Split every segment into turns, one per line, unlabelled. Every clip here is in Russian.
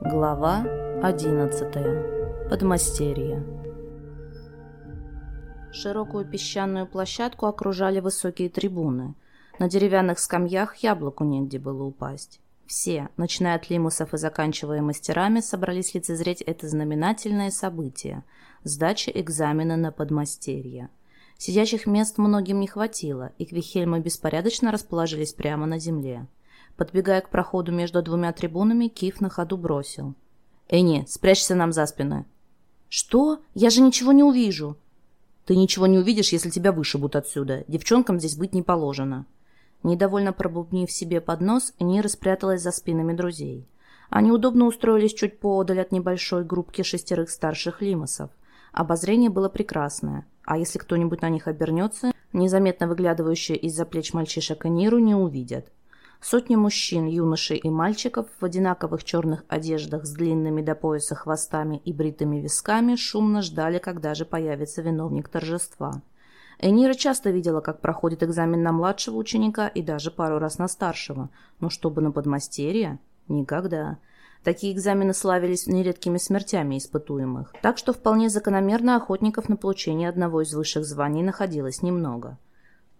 Глава 11. Подмастерье. Широкую песчаную площадку окружали высокие трибуны. На деревянных скамьях яблоку негде было упасть. Все, начиная от лимусов и заканчивая мастерами, собрались лицезреть это знаменательное событие – сдача экзамена на подмастерье. Сидячих мест многим не хватило, и Квихельмы беспорядочно расположились прямо на земле. Подбегая к проходу между двумя трибунами, Киф на ходу бросил. «Энни, спрячься нам за спины». «Что? Я же ничего не увижу». «Ты ничего не увидишь, если тебя вышибут отсюда. Девчонкам здесь быть не положено». Недовольно пробубнив себе под нос, Энни распряталась за спинами друзей. Они удобно устроились чуть поодаль от небольшой группки шестерых старших лимосов. Обозрение было прекрасное, а если кто-нибудь на них обернется, незаметно выглядывающие из-за плеч мальчишек Эниру не увидят. Сотни мужчин, юношей и мальчиков в одинаковых черных одеждах с длинными до пояса хвостами и бритыми висками шумно ждали, когда же появится виновник торжества. Энира часто видела, как проходит экзамен на младшего ученика и даже пару раз на старшего, но чтобы на подмастерье – никогда. Такие экзамены славились нередкими смертями испытуемых, так что вполне закономерно охотников на получение одного из высших званий находилось немного –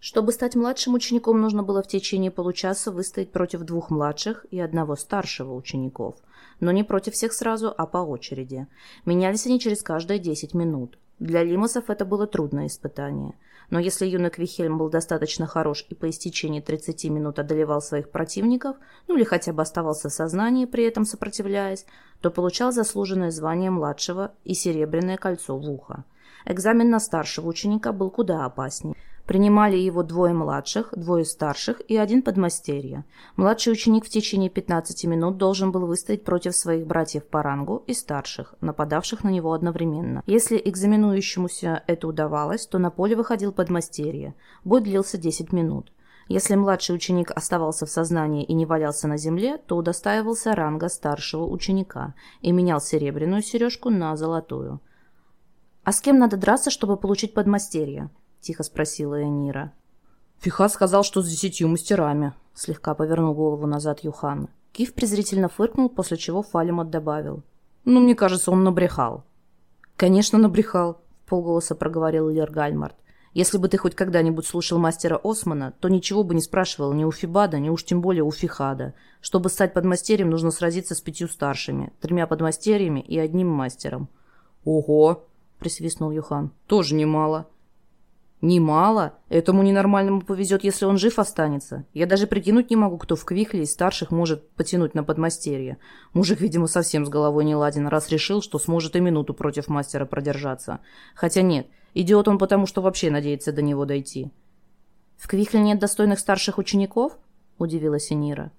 чтобы стать младшим учеником, нужно было в течение получаса выстоять против двух младших и одного старшего учеников. Но не против всех сразу, а по очереди. Менялись они через каждые 10 минут. Для лимосов это было трудное испытание. Но если юный Квихельм был достаточно хорош и по истечении 30 минут одолевал своих противников, ну или хотя бы оставался в сознании, при этом сопротивляясь, то получал заслуженное звание младшего и серебряное кольцо в ухо. Экзамен на старшего ученика был куда опаснее. Принимали его двое младших, двое старших и один подмастерье. Младший ученик в течение 15 минут должен был выстоять против своих братьев по рангу и старших, нападавших на него одновременно. Если экзаменующемуся это удавалось, то на поле выходил подмастерье. Бой длился 10 минут. Если младший ученик оставался в сознании и не валялся на земле, то удостаивался ранга старшего ученика и менял серебряную сережку на золотую. «А с кем надо драться, чтобы получить подмастерье?» — тихо спросила Энира.
«Фихат сказал, что с десятью мастерами», —
слегка повернул голову назад Юхан. Киф презрительно фыркнул, после чего Фалимот добавил.
«Ну, мне кажется, он набрехал».
«Конечно, набрехал», — полголоса проговорил Лер Гальмарт. «Если бы ты хоть когда-нибудь слушал мастера Османа, то ничего бы не спрашивал ни у Фибада, ни уж тем более у Фихада. Чтобы стать подмастерьем, нужно сразиться с пятью старшими, тремя подмастерьями и одним мастером».
«Ого!» — присвистнул Юхан. «Тоже немало».
Немало. Этому ненормальному повезет, если он жив останется. Я даже прикинуть не могу, кто в Квихле из старших может потянуть на подмастерье. Мужик, видимо, совсем с головой не ладен, раз решил, что сможет и минуту против мастера продержаться. Хотя нет, идиот он потому, что вообще надеется до него дойти. «В Квихле нет достойных старших учеников?» – удивилась Энира.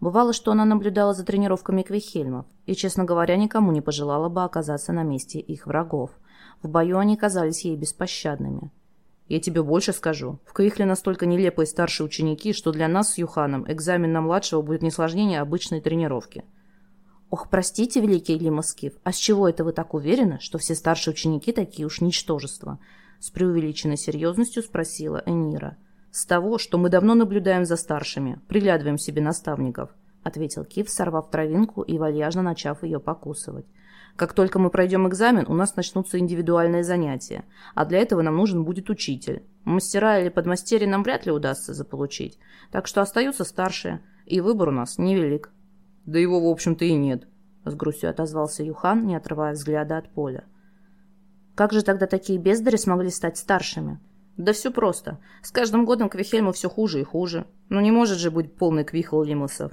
Бывало, что она наблюдала за тренировками Квихельмов и, честно говоря, никому не пожелала бы оказаться на месте их врагов. В бою они казались ей беспощадными. Я тебе больше скажу. В Квихле настолько нелепые старшие ученики, что для нас с Юханом экзамен на младшего будет не сложнее обычной тренировки. Ох, простите, великий Лимоскив, а с чего это вы так уверены, что все старшие ученики такие уж ничтожества? С преувеличенной серьезностью спросила Энира. С того, что мы давно наблюдаем за старшими, приглядываем себе наставников, ответил Кив, сорвав травинку и вальяжно начав ее покусывать. Как только мы пройдем экзамен, у нас начнутся индивидуальные занятия, а для этого нам нужен будет учитель. Мастера или подмастерья нам вряд ли удастся заполучить, так что остаются старшие, и выбор у нас невелик».
«Да его, в общем-то, и нет», — с грустью отозвался
Юхан, не отрывая взгляда от поля. «Как же тогда такие бездари смогли стать старшими?»
«Да все просто. С каждым годом Квихельму все хуже и хуже. Но не может же быть полный Квихл Лимусов.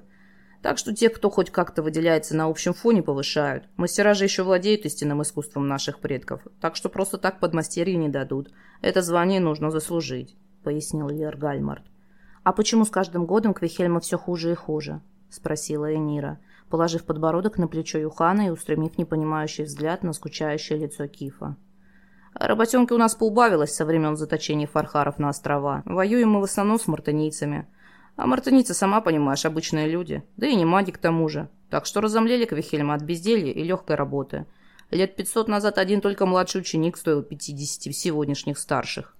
Так что тех, кто хоть как-то выделяется на общем фоне, повышают. Мастера же еще владеют истинным искусством наших предков, так что просто так подмастерье не дадут. Это звание нужно заслужить», — пояснил Лер Гальмарт.
«А почему с каждым годом Квихельма все хуже и хуже?» — спросила Энира, положив подбородок на плечо Юхана и устремив непонимающий взгляд на скучающее лицо Кифа.
«Работенки у нас поубавилось со времен заточения фархаров на острова. Воюем мы в основном с мартынийцами. А мартыницы, сама понимаешь, обычные люди. Да и не маги к тому же. Так что разомлели Квихельма от безделья и легкой работы. Лет пятьсот назад один только младший ученик стоил пятидесяти сегодняшних старших.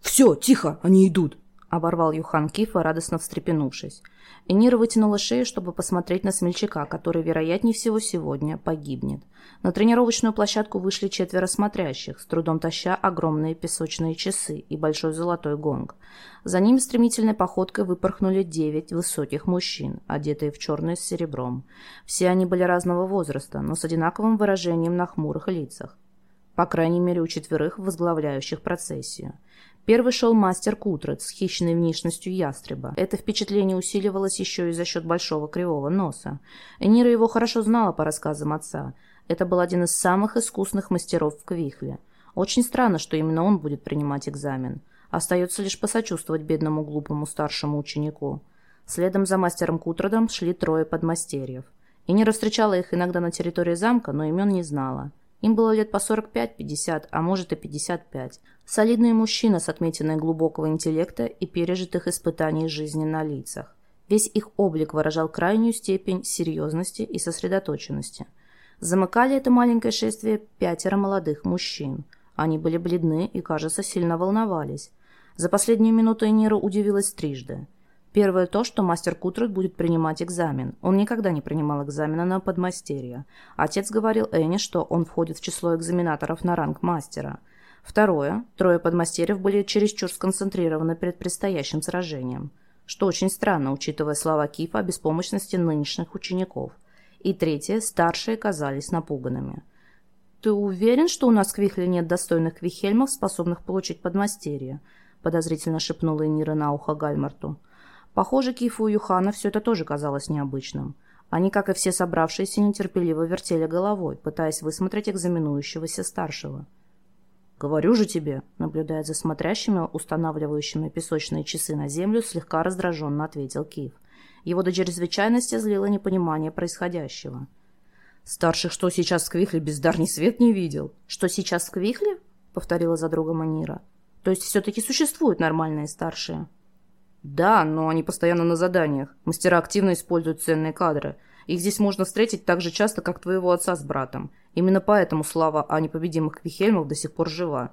«Все, тихо, они идут!»
— оборвал Юхан Кифа, радостно встрепенувшись. Энира вытянула шею, чтобы посмотреть на смельчака, который, вероятнее всего, сегодня погибнет. На тренировочную площадку вышли четверо смотрящих, с трудом таща огромные песочные часы и большой золотой гонг. За ними стремительной походкой выпорхнули девять высоких мужчин, одетые в черное с серебром. Все они были разного возраста, но с одинаковым выражением на хмурых лицах. По крайней мере, у четверых, возглавляющих процессию. Первый шел мастер Кутрет с хищной внешностью ястреба. Это впечатление усиливалось еще и за счет большого кривого носа. Энира его хорошо знала по рассказам отца. Это был один из самых искусных мастеров в Квихле. Очень странно, что именно он будет принимать экзамен. Остается лишь посочувствовать бедному глупому старшему ученику. Следом за мастером Кутрадом шли трое подмастерьев. Энира встречала их иногда на территории замка, но имен не знала. Им было лет по 45-50, а может и 55. Солидные мужчины с отметиной глубокого интеллекта и пережитых испытаний жизни на лицах. Весь их облик выражал крайнюю степень серьезности и сосредоточенности. Замыкали это маленькое шествие пятеро молодых мужчин. Они были бледны и, кажется, сильно волновались. За последнюю минуту Энира удивилась трижды. Первое то, что мастер Кутрет будет принимать экзамен. Он никогда не принимал экзамена на подмастерье. Отец говорил Энни, что он входит в число экзаменаторов на ранг мастера. Второе. Трое подмастерьев были чересчур сконцентрированы перед предстоящим сражением. Что очень странно, учитывая слова Кифа о беспомощности нынешних учеников. И третье. Старшие казались напуганными. «Ты уверен, что у нас в Квихле нет достойных квихельмов, способных получить подмастерье?» подозрительно шепнула Энира на ухо Гальмарту. Похоже, Кифу и Юхана все это тоже казалось необычным. Они, как и все собравшиеся, нетерпеливо вертели головой, пытаясь высмотреть экзаменующегося старшего. «Говорю же тебе», — наблюдая за смотрящими, устанавливающими песочные часы на землю, слегка раздраженно ответил Киф. Его до чрезвычайности злило непонимание происходящего. «Старших что сейчас в Квихле бездарний свет не видел?» «Что сейчас в Квихле?» — повторила за другом Анира. «То есть все-таки существуют нормальные старшие?» Да, но они постоянно на заданиях. Мастера активно используют ценные кадры. Их здесь можно встретить так же часто, как твоего отца с братом. Именно поэтому слава о непобедимых Квихельмов до сих пор жива.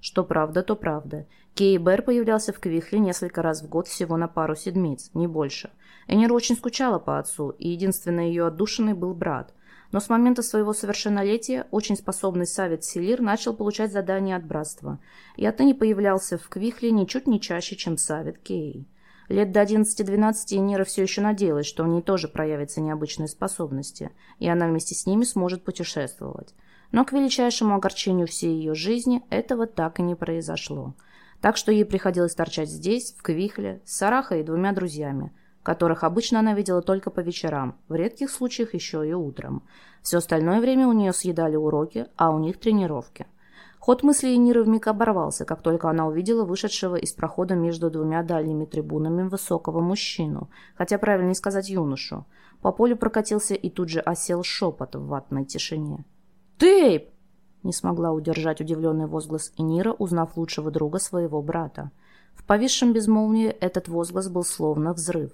Что правда, то правда. Кей Бэр появлялся в Квихле несколько раз в год всего на пару седмиц, не больше. Энира очень скучала по отцу, и единственной ее отдушиной был брат. Но с момента своего совершеннолетия очень способный Савет Селир начал получать задания от братства, и отныне появлялся в Квихле ничуть не чаще, чем Савет Кей. Лет до 11-12 Нира все еще надеялась, что у ней тоже проявятся необычные способности, и она вместе с ними сможет путешествовать. Но к величайшему огорчению всей ее жизни этого так и не произошло. Так что ей приходилось торчать здесь, в Квихле, с Сарахой и двумя друзьями – которых обычно она видела только по вечерам, в редких случаях еще и утром. Все остальное время у нее съедали уроки, а у них тренировки. Ход мысли Эниры вмиг оборвался, как только она увидела вышедшего из прохода между двумя дальними трибунами высокого мужчину, хотя правильнее сказать юношу. По полю прокатился и тут же осел шепот в ватной тишине. «Тейп!» Не смогла удержать удивленный возглас Энира, узнав лучшего друга своего брата. В повисшем безмолвии этот возглас был словно взрыв.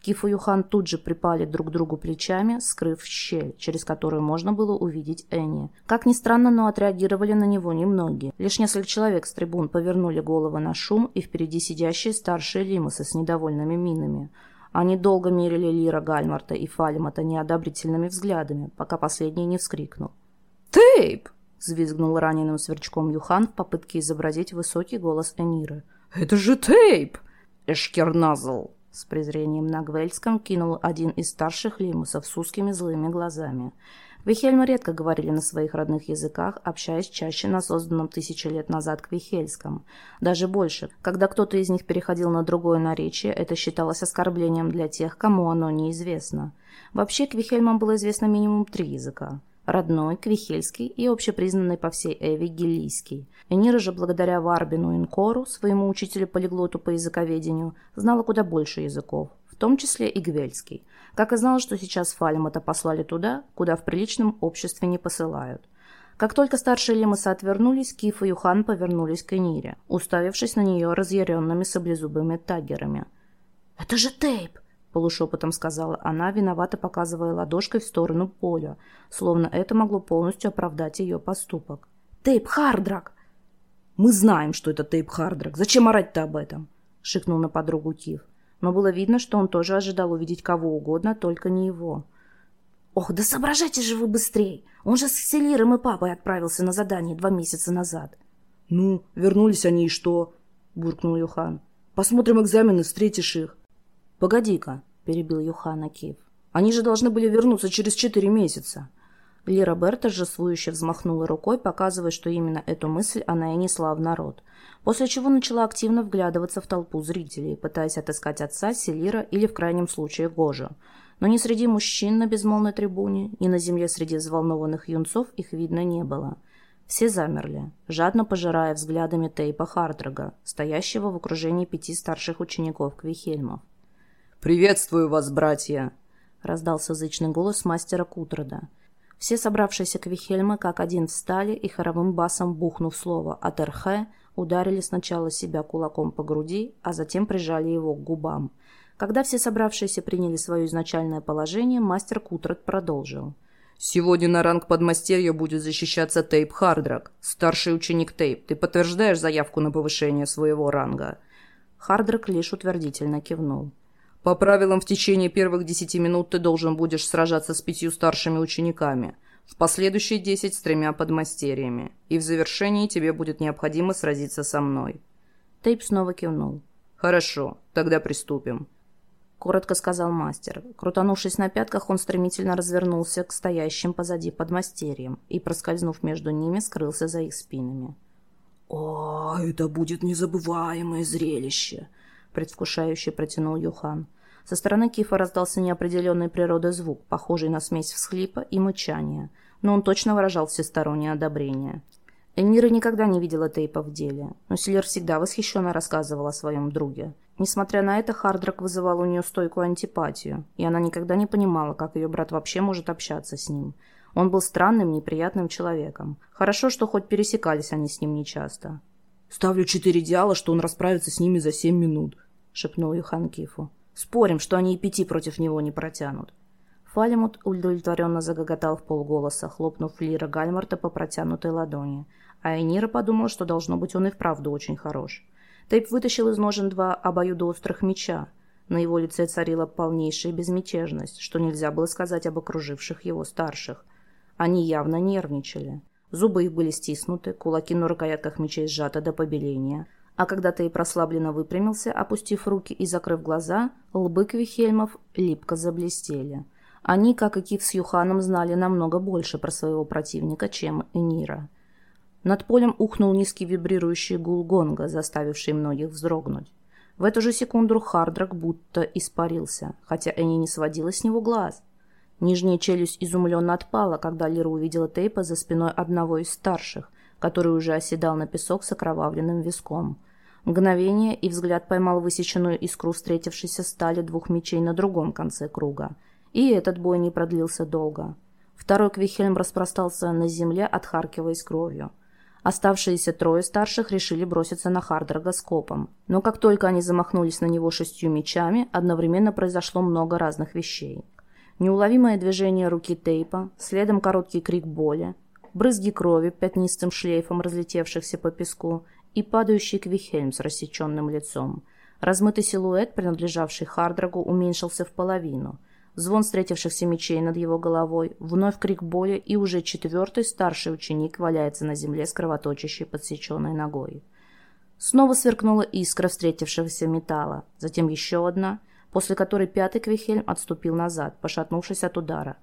Киф и Юхан тут же припали друг к другу плечами, скрыв щель, через которую можно было увидеть Энни. Как ни странно, но отреагировали на него немногие. Лишь несколько человек с трибун повернули головы на шум, и впереди сидящие старшие лимусы с недовольными минами. Они долго мерили Лира Гальмарта и Фалимата неодобрительными взглядами, пока последний не вскрикнул. «Тейп!» — взвизгнул раненым сверчком Юхан в попытке изобразить высокий голос Эниры. «Это же Тейп!» «Эшкерназл!» С презрением на гвельском кинул один из старших лимусов с узкими злыми глазами. Вихельмы редко говорили на своих родных языках, общаясь чаще на созданном тысячи лет назад квихельском. Даже больше. Когда кто-то из них переходил на другое наречие, это считалось оскорблением для тех, кому оно неизвестно. Вообще, квихельмам было известно минимум три языка родной, квихельский и общепризнанный по всей Эви гелийский. Энира же, благодаря Варбину Инкору, своему учителю-полиглоту по языковедению, знала куда больше языков, в том числе и гвельский. Как и знала, что сейчас Фалимата послали туда, куда в приличном обществе не посылают. Как только старшие лимасы отвернулись, Киф и Юхан повернулись к Энире, уставившись на нее разъяренными саблезубыми таггерами. «Это же Тейп!» Полушепотом сказала она, виновато показывая ладошкой в сторону поля, словно это могло полностью оправдать ее поступок. «Тейп Хардрак!» «Мы знаем, что это Тейп Хардрак. Зачем орать-то об этом?» шикнул на подругу Кив. Но было видно, что он тоже ожидал увидеть кого угодно, только не его. «Ох, да соображайте же вы быстрей! Он же с Селиром и папой отправился на задание два месяца назад».
«Ну, вернулись они и что?» – буркнул Юхан. «Посмотрим экзамены, встретишь их». «Погоди-ка», – перебил Юхана Кив. «Они же должны были вернуться через четыре месяца».
Лира Берт торжествующе взмахнула рукой, показывая, что именно эту мысль она и несла в народ. После чего начала активно вглядываться в толпу зрителей, пытаясь отыскать отца, Селира или, в крайнем случае, Гожа. Но ни среди мужчин на безмолвной трибуне, ни на земле среди взволнованных юнцов их видно не было. Все замерли, жадно пожирая взглядами Тейпа Хардрога, стоящего в окружении пяти старших учеников Квихельмов.
«Приветствую вас, братья!» — раздался зычный голос мастера Кутрада.
Все собравшиеся Квихельмы как один встали и хоровым басом бухнув слово «Атерхе», ударили сначала себя кулаком по груди, а затем прижали его к губам. Когда все собравшиеся приняли свое изначальное положение, мастер Кутрат продолжил.
«Сегодня на ранг подмастерья будет защищаться Тейп Хардрак, старший ученик Тейп. Ты подтверждаешь заявку на повышение своего ранга?»
Хардрак лишь утвердительно кивнул.
По правилам, в течение первых десяти минут ты должен будешь сражаться с пятью старшими учениками, в последующие десять с тремя подмастерьями, и в завершении тебе будет необходимо сразиться со мной».
Тейп снова кивнул.
«Хорошо, тогда приступим».
Коротко сказал мастер. Крутанувшись на пятках, он стремительно развернулся к стоящим позади подмастерьям и, проскользнув между ними, скрылся за их спинами.
«О, это будет незабываемое зрелище!» Предвкушающе протянул Юхан.
Со стороны Кифа раздался неопределенной природы звук, похожий на смесь всхлипа и мычания, но он точно выражал всестороннее одобрение. Энира никогда не видела Тейпа в деле, но Силер всегда восхищенно рассказывал о своем друге. Несмотря на это, Хардрак вызывал у нее стойкую антипатию, и она никогда не понимала, как ее брат вообще может общаться с ним. Он был странным, неприятным человеком. Хорошо, что хоть пересекались они с ним нечасто.
«Ставлю четыре идеала, что он расправится с ними за семь минут», — шепнул Юхан Кифу. «Спорим, что они и пяти против него не протянут».
Фалимут удовлетворенно загоготал в полголоса, хлопнув Лира Гальмарта по протянутой ладони. А Энира подумала, что должно быть он и вправду очень хорош. Тейп вытащил из ножен два обоюдоострых меча. На его лице царила полнейшая безмятежность, что нельзя было сказать об окруживших его старших. Они явно нервничали. Зубы их были стиснуты, кулаки на рукоятках мечей сжаты до побеления. А когда ты прослабленно выпрямился, опустив руки и закрыв глаза, лбы Квихельмов липко заблестели. Они, как и Кит с Юханом, знали намного больше про своего противника, чем Энира. Над полем ухнул низкий вибрирующий гул гонга, заставивший многих вздрогнуть. В эту же секунду Хардрак будто испарился, хотя Энни не сводила с него глаз. Нижняя челюсть изумленно отпала, когда Лира увидела Тейпа за спиной одного из старших, который уже оседал на песок с окровавленным виском. Мгновение, и взгляд поймал высеченную искру встретившейся стали двух мечей на другом конце круга. И этот бой не продлился долго. Второй Квихельм распростался на земле, отхаркиваясь кровью. Оставшиеся трое старших решили броситься на Хардрога с копом. Но как только они замахнулись на него шестью мечами, одновременно произошло много разных вещей. Неуловимое движение руки тейпа, следом короткий крик боли, брызги крови пятнистым шлейфом разлетевшихся по песку и падающий Квихельм с рассеченным лицом. Размытый силуэт, принадлежавший Хардрагу, уменьшился в половину. Звон встретившихся мечей над его головой, вновь крик боли, и уже четвертый старший ученик валяется на земле с кровоточащей подсеченной ногой. Снова сверкнула искра встретившегося металла, затем еще одна, после которой пятый Квихельм отступил назад, пошатнувшись от удара.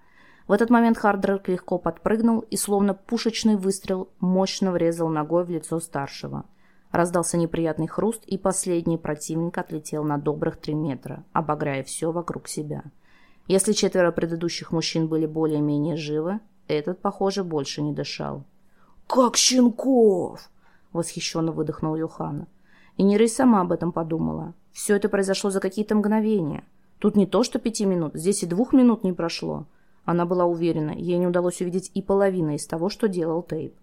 В этот момент Хардрак легко подпрыгнул и, словно пушечный выстрел, мощно врезал ногой в лицо старшего. Раздался неприятный хруст, и последний противник отлетел на добрых три метра, обогряя все вокруг себя. Если четверо предыдущих мужчин были более-менее живы, этот, похоже, больше не дышал.
«Как щенков!»
— восхищенно выдохнул Юхана. И Нира сама об этом подумала. Все это произошло за какие-то мгновения. Тут не то, что пяти минут, здесь и двух минут не прошло. Она была уверена, ей не удалось увидеть и половины из того, что делал Тейп.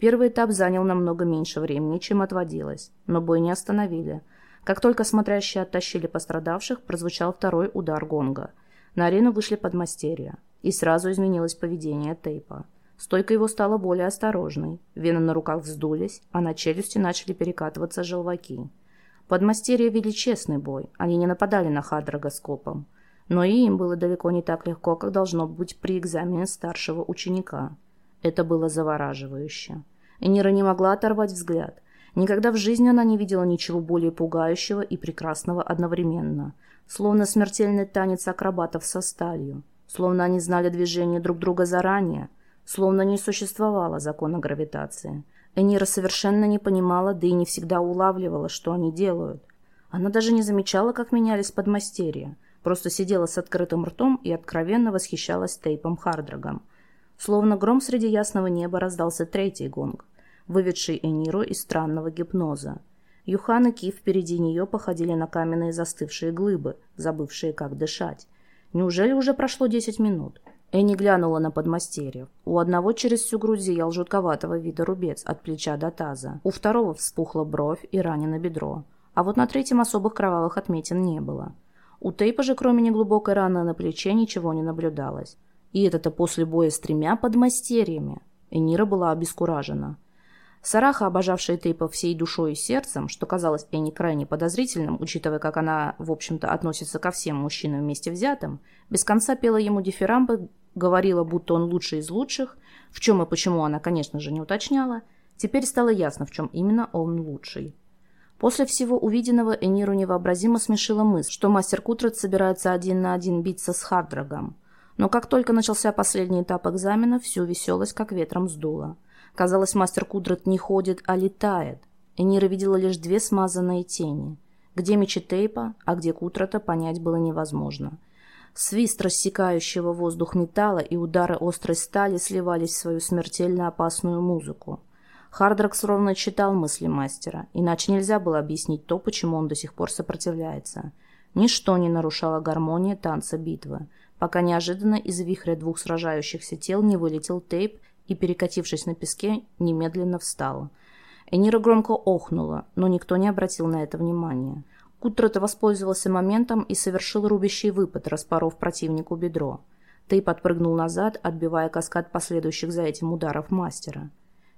Первый этап занял намного меньше времени, чем отводилось, но бой не остановили. Как только смотрящие оттащили пострадавших, прозвучал второй удар гонга. На арену вышли подмастерья, и сразу изменилось поведение Тейпа. Стойка его стала более осторожной, вены на руках вздулись, а на челюсти начали перекатываться желваки. Подмастерья вели честный бой, они не нападали на Хадрога скопом. Но и им было далеко не так легко, как должно быть при экзамене старшего ученика. Это было завораживающе. Энира не могла оторвать взгляд. Никогда в жизни она не видела ничего более пугающего и прекрасного одновременно. Словно смертельный танец акробатов со сталью. Словно они знали движение друг друга заранее. Словно не существовало закона гравитации. Энира совершенно не понимала, да и не всегда улавливала, что они делают. Она даже не замечала, как менялись подмастерья. Просто сидела с открытым ртом и откровенно восхищалась Тейпом Хардрагом. Словно гром среди ясного неба раздался третий гонг, выведший Эниру из странного гипноза. Юхан и Ки впереди нее походили на каменные застывшие глыбы, забывшие, как дышать. Неужели уже прошло десять минут? Энни глянула на подмастерьев. У одного через всю грудь зиял жутковатого вида рубец от плеча до таза. У второго вспухла бровь и ранено бедро. А вот на третьем особых кровавых отметин не было. У Тейпа же, кроме неглубокой раны на плече, ничего не наблюдалось. И это-то после боя с тремя подмастерьями. Энира была обескуражена. Сараха, обожавшая Тейпа всей душой и сердцем, что казалось Энни крайне подозрительным, учитывая, как она, в общем-то, относится ко всем мужчинам вместе взятым, без конца пела ему дифирамбы говорила, будто он лучший из лучших, в чем и почему она, конечно же, не уточняла, теперь стало ясно, в чем именно он лучший. После всего увиденного Эниру невообразимо смешила мысль, что мастер Кутрат собирается один на один биться с Хардрагом. Но как только начался последний этап экзамена, всю веселость как ветром сдуло. Казалось, мастер Кудрат не ходит, а летает. Энира видела лишь две смазанные тени. Где мечи Тейпа, а где Кутрата, понять было невозможно – Свист рассекающего воздух металла и удары острой стали сливались в свою смертельно опасную музыку. Хардракс ровно читал мысли мастера, иначе нельзя было объяснить то, почему он до сих пор сопротивляется. Ничто не нарушало гармонии танца битвы, пока неожиданно из вихря двух сражающихся тел не вылетел тейп и, перекатившись на песке, немедленно встал. Энира громко охнула, но никто не обратил на это внимания. Кутрат воспользовался моментом и совершил рубящий выпад, распоров противнику бедро. Тей подпрыгнул назад, отбивая каскад последующих за этим ударов мастера.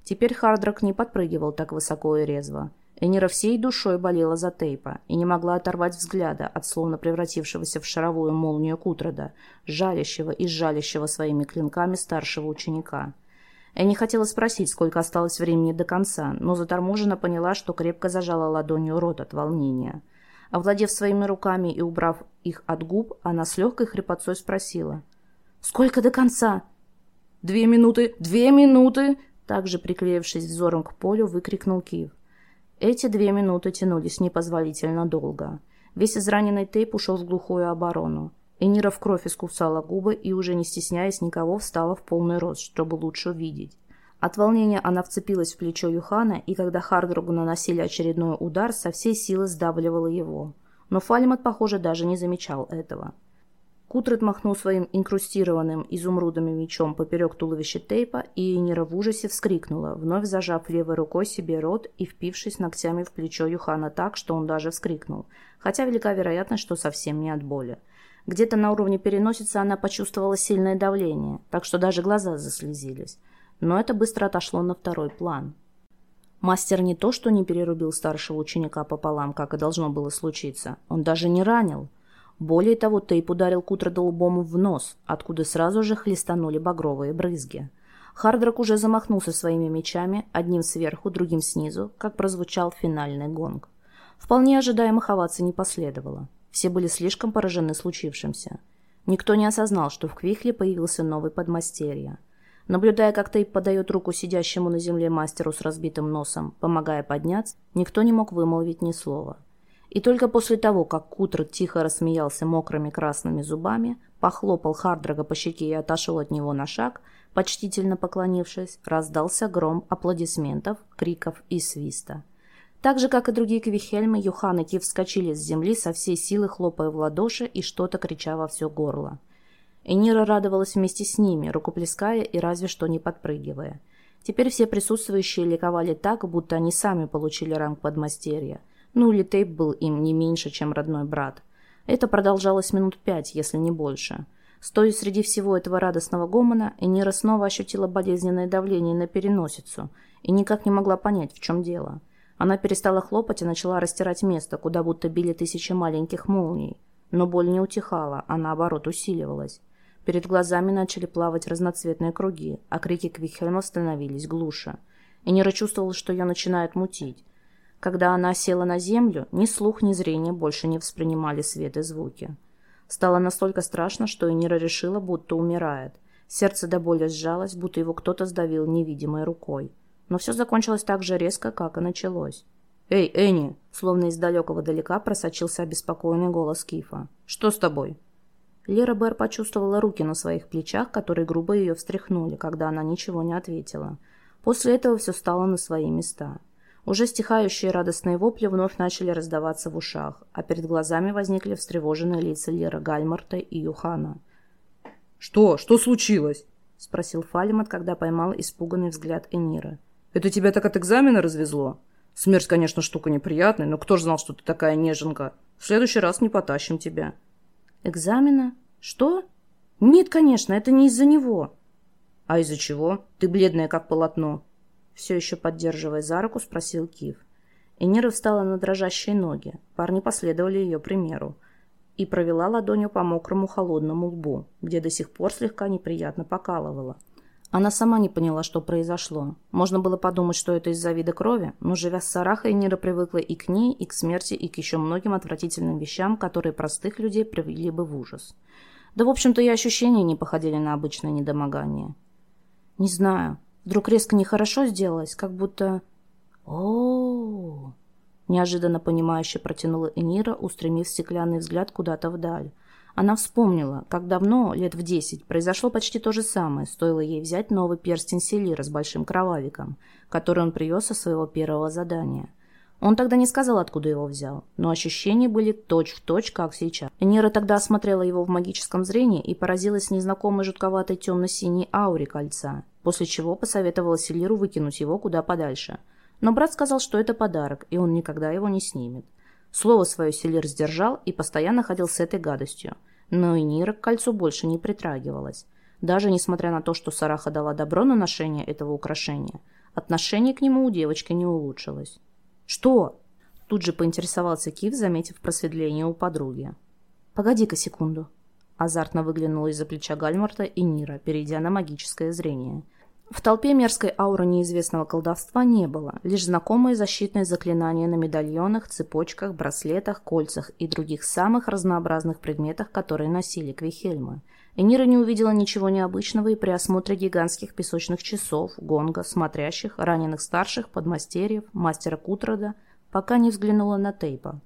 Теперь Хардрак не подпрыгивал так высоко и резво. Энира всей душой болела за Тейпа и не могла оторвать взгляда от словно превратившегося в шаровую молнию Кутрада, жалящего и жалящего своими клинками старшего ученика. Энни хотела спросить, сколько осталось времени до конца, но заторможенно поняла, что крепко зажала ладонью рот от волнения – Овладев своими руками и убрав их от губ, она с легкой хрипотцой спросила. «Сколько до конца?» «Две минуты! Две минуты!» Также, приклеившись взором к полю, выкрикнул Киев. Эти две минуты тянулись непозволительно долго. Весь израненный тейп ушел в глухую оборону. Энира в кровь искусала губы и, уже не стесняясь никого, встала в полный рост, чтобы лучше увидеть. От волнения она вцепилась в плечо Юхана, и когда Хардругу наносили очередной удар, со всей силы сдавливала его. Но Фалимат, похоже, даже не замечал этого. Кутрет махнул своим инкрустированным изумрудами мечом поперек туловища Тейпа, и Энира в ужасе вскрикнула, вновь зажав левой рукой себе рот и впившись ногтями в плечо Юхана так, что он даже вскрикнул, хотя велика вероятность, что совсем не от боли. Где-то на уровне переносицы она почувствовала сильное давление, так что даже глаза заслезились но это быстро отошло на второй план. Мастер не то, что не перерубил старшего ученика пополам, как и должно было случиться, он даже не ранил. Более того, Тейп ударил Кутрода лбом в нос, откуда сразу же хлестанули багровые брызги. Хардрак уже замахнулся своими мечами, одним сверху, другим снизу, как прозвучал финальный гонг. Вполне ожидаемых оваций не последовало. Все были слишком поражены случившимся. Никто не осознал, что в Квихле появился новый подмастерье – Наблюдая, как Тейп подает руку сидящему на земле мастеру с разбитым носом, помогая подняться, никто не мог вымолвить ни слова. И только после того, как Кутр тихо рассмеялся мокрыми красными зубами, похлопал Хардрага по щеке и отошел от него на шаг, почтительно поклонившись, раздался гром аплодисментов, криков и свиста. Так же, как и другие квихельмы, Юхан и Кив вскочили с земли со всей силы, хлопая в ладоши и что-то крича во все горло. Энира радовалась вместе с ними, рукоплеская и разве что не подпрыгивая. Теперь все присутствующие ликовали так, будто они сами получили ранг подмастерья. Ну или Тейп был им не меньше, чем родной брат. Это продолжалось минут пять, если не больше. Стоя среди всего этого радостного гомона, Энира снова ощутила болезненное давление на переносицу и никак не могла понять, в чем дело. Она перестала хлопать и начала растирать место, куда будто били тысячи маленьких молний. Но боль не утихала, а наоборот усиливалась. Перед глазами начали плавать разноцветные круги, а крики Квихельма становились глуше. И Нира чувствовала, что ее начинает мутить. Когда она села на землю, ни слух, ни зрение больше не воспринимали свет и звуки. Стало настолько страшно, что Энира решила, будто умирает. Сердце до боли сжалось, будто его кто-то сдавил невидимой рукой. Но все закончилось так же резко, как и началось. «Эй, Энни!» Словно из далекого далека просочился обеспокоенный голос Кифа. «Что с тобой?» Лера Бэр почувствовала руки на своих плечах, которые грубо ее встряхнули, когда она ничего не ответила. После этого все стало на свои места. Уже стихающие радостные вопли вновь начали раздаваться в ушах, а перед глазами возникли встревоженные лица Лера Гальмарта и Юхана.
«Что? Что случилось?»
— спросил Фалимат, когда поймал испуганный взгляд Эниры.
«Это тебя так от экзамена развезло? Смерть, конечно, штука неприятная, но кто ж знал, что ты такая неженка? В следующий раз не потащим тебя».
«Экзамена? Что? Нет, конечно, это не из-за него».
«А из-за чего? Ты бледная, как полотно».
Все еще поддерживая за руку, спросил Кив. Энира встала на дрожащие ноги. Парни последовали ее примеру и провела ладонью по мокрому холодному лбу, где до сих пор слегка неприятно покалывала. Она сама не поняла, что произошло. Можно было подумать, что это из-за вида крови, но, живя с Сарахой, Нира привыкла и к ней, и к смерти, и к еще многим отвратительным вещам, которые простых людей привели бы в ужас. Да, в общем-то, и ощущения не походили на обычное недомогание. «Не знаю. Вдруг резко нехорошо сделалось, как будто...» о, Неожиданно понимающе протянула Энира, устремив стеклянный взгляд куда-то вдаль. Она вспомнила, как давно, лет в десять, произошло почти то же самое, стоило ей взять новый перстень Селира с большим кровавиком, который он привез со своего первого задания. Он тогда не сказал, откуда его взял, но ощущения были точь-в-точь, точь, как сейчас. Энира тогда осмотрела его в магическом зрении и поразилась незнакомой жутковатой темно-синей ауре кольца, после чего посоветовала Селиру выкинуть его куда подальше – но брат сказал, что это подарок, и он никогда его не снимет. Слово свое Селир сдержал и постоянно ходил с этой гадостью. Но и Нира к кольцу больше не притрагивалась. Даже несмотря на то, что Сараха дала добро на ношение этого украшения, отношение к нему у девочки не улучшилось. «Что?» Тут же поинтересовался Кив, заметив просветление у подруги. «Погоди-ка секунду». Азартно выглянула из-за плеча Гальмарта и Нира, перейдя на магическое зрение – в толпе мерзкой ауры неизвестного колдовства не было, лишь знакомые защитные заклинания на медальонах, цепочках, браслетах, кольцах и других самых разнообразных предметах, которые носили Квихельмы. Энира не увидела ничего необычного и при осмотре гигантских песочных часов, гонга, смотрящих, раненых старших, подмастерьев, мастера Кутрада, пока не взглянула на Тейпа.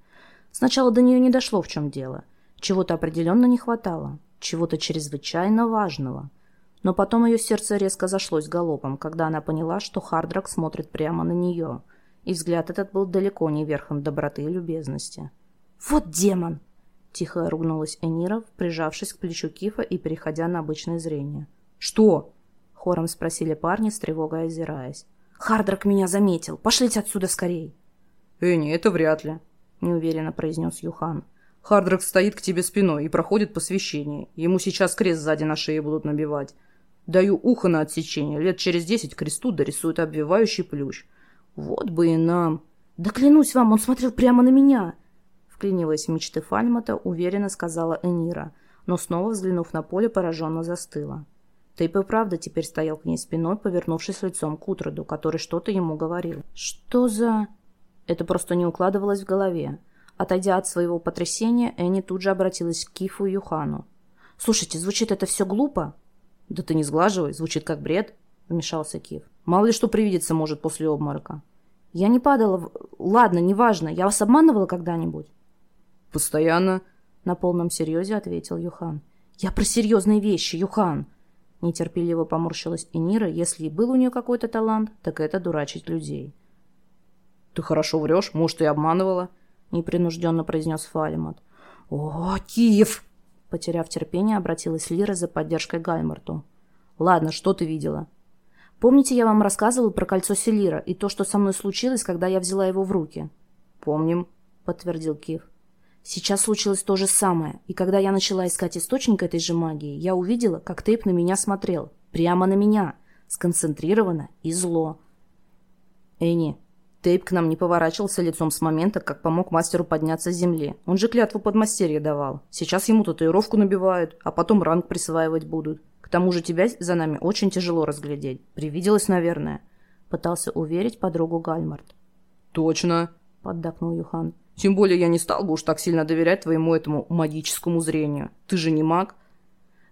Сначала до нее не дошло, в чем дело. Чего-то определенно не хватало, чего-то чрезвычайно важного – но потом ее сердце резко зашлось галопом, когда она поняла, что Хардрак смотрит прямо на нее. И взгляд этот был далеко не верхом доброты и любезности. «Вот демон!» – тихо ругнулась Энира, прижавшись к плечу Кифа и переходя на обычное зрение.
«Что?»
– хором спросили парни, с тревогой озираясь. «Хардрак меня заметил! Пошлите отсюда скорей!»
«Энни, это вряд ли», –
неуверенно произнес Юхан.
«Хардрак стоит к тебе спиной и проходит посвящение. Ему сейчас крест сзади на шее будут набивать. Даю ухо на отсечение. Лет через десять кресту дорисует обвивающий плющ. Вот бы и нам.
Да клянусь вам, он смотрел прямо на меня. Вклиниваясь в мечты Фальмата, уверенно сказала Энира, но снова, взглянув на поле, пораженно застыла. Тейп и правда теперь стоял к ней спиной, повернувшись лицом к Утроду, который что-то ему говорил. «Что за...» Это просто не укладывалось в голове. Отойдя от своего потрясения, Энни тут же обратилась к Кифу и Юхану. «Слушайте, звучит это все глупо?»
«Да ты не сглаживай, звучит как бред», — вмешался Киев. «Мало ли что привидеться может после обморока».
«Я не падала в... Ладно, неважно. Я вас обманывала когда-нибудь?»
«Постоянно», —
на полном серьезе ответил Юхан. «Я про серьезные вещи, Юхан!» Нетерпеливо поморщилась Энира. Если и был у нее какой-то талант, так это дурачить людей.
«Ты хорошо врешь, может, и обманывала», —
непринужденно произнес Фалимат.
«О, Киев!»
Потеряв терпение, обратилась Лира за поддержкой Гальмарту.
«Ладно, что ты видела?»
«Помните, я вам рассказывал про кольцо Селира и то, что со мной случилось, когда я взяла его в руки?»
«Помним», —
подтвердил Кив. «Сейчас случилось то же самое, и когда я начала искать источник этой же магии, я увидела, как Тейп на меня смотрел. Прямо на меня. Сконцентрированно и зло».
«Энни, Тейп к нам не поворачивался лицом с момента, как помог мастеру подняться с земли. Он же клятву подмастерье давал. Сейчас ему татуировку набивают, а потом ранг присваивать будут. К тому же тебя за нами очень тяжело разглядеть. Привиделось, наверное.
Пытался уверить подругу Гальмарт.
Точно, поддакнул Юхан. Тем более я не стал бы уж так сильно доверять твоему этому магическому зрению. Ты же не маг.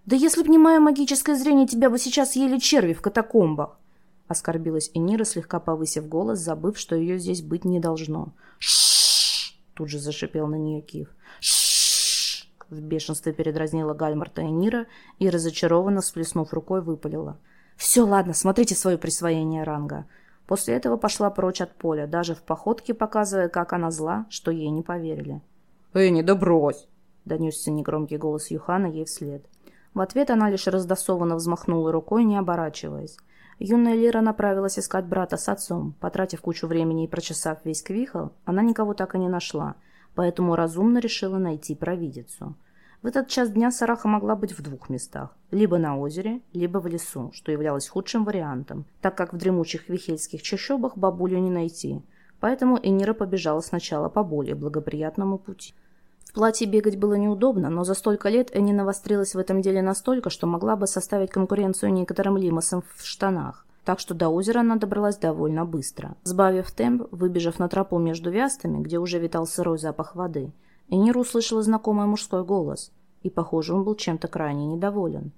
Да если б не мое магическое зрение, тебя бы сейчас ели черви в катакомбах. Оскорбилась Энира, слегка повысив голос, забыв, что ее здесь быть не должно. Шш! Тут же зашипел на нее Кив. Шш! В бешенстве передразнила Гальмарта Энира и, разочарованно всплеснув рукой, выпалила. «Все, ладно, смотрите свое присвоение ранга». После этого пошла прочь от поля, даже в походке показывая, как она зла, что ей не поверили.
«Энни, да брось!»
— донесся негромкий голос Юхана ей вслед. В ответ она лишь раздосованно взмахнула рукой, не оборачиваясь. Юная Лира направилась искать брата с отцом. Потратив кучу времени и прочесав весь Квихол, она никого так и не нашла, поэтому разумно решила найти провидицу. В этот час дня Сараха могла быть в двух местах. Либо на озере, либо в лесу, что являлось худшим вариантом, так как в дремучих вихельских чащобах бабулю не найти. Поэтому Энира побежала сначала по более благоприятному пути. В платье бегать было неудобно, но за столько лет Энни навострилась в этом деле настолько, что могла бы составить конкуренцию некоторым лимосам в штанах. Так что до озера она добралась довольно быстро. Сбавив темп, выбежав на тропу между вястами, где уже витал сырой запах воды, Эннир услышала знакомый мужской голос, и, похоже, он был чем-то крайне недоволен.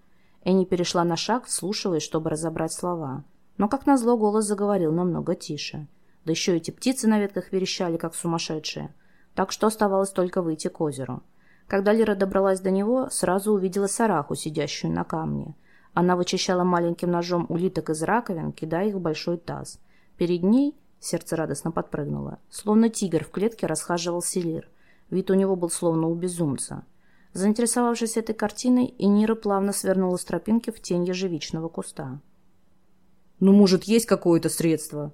Энни перешла на шаг, вслушиваясь, чтобы разобрать слова. Но, как назло, голос заговорил намного тише. Да еще эти птицы на ветках верещали, как сумасшедшие так что оставалось только выйти к озеру. Когда Лира добралась до него, сразу увидела Сараху, сидящую на камне. Она вычищала маленьким ножом улиток из раковин, кидая их в большой таз. Перед ней, сердце радостно подпрыгнуло, словно тигр в клетке расхаживал Селир. Вид у него был словно у безумца. Заинтересовавшись этой картиной, Энира плавно свернула с тропинки в тень ежевичного куста.
«Ну, может, есть какое-то средство?»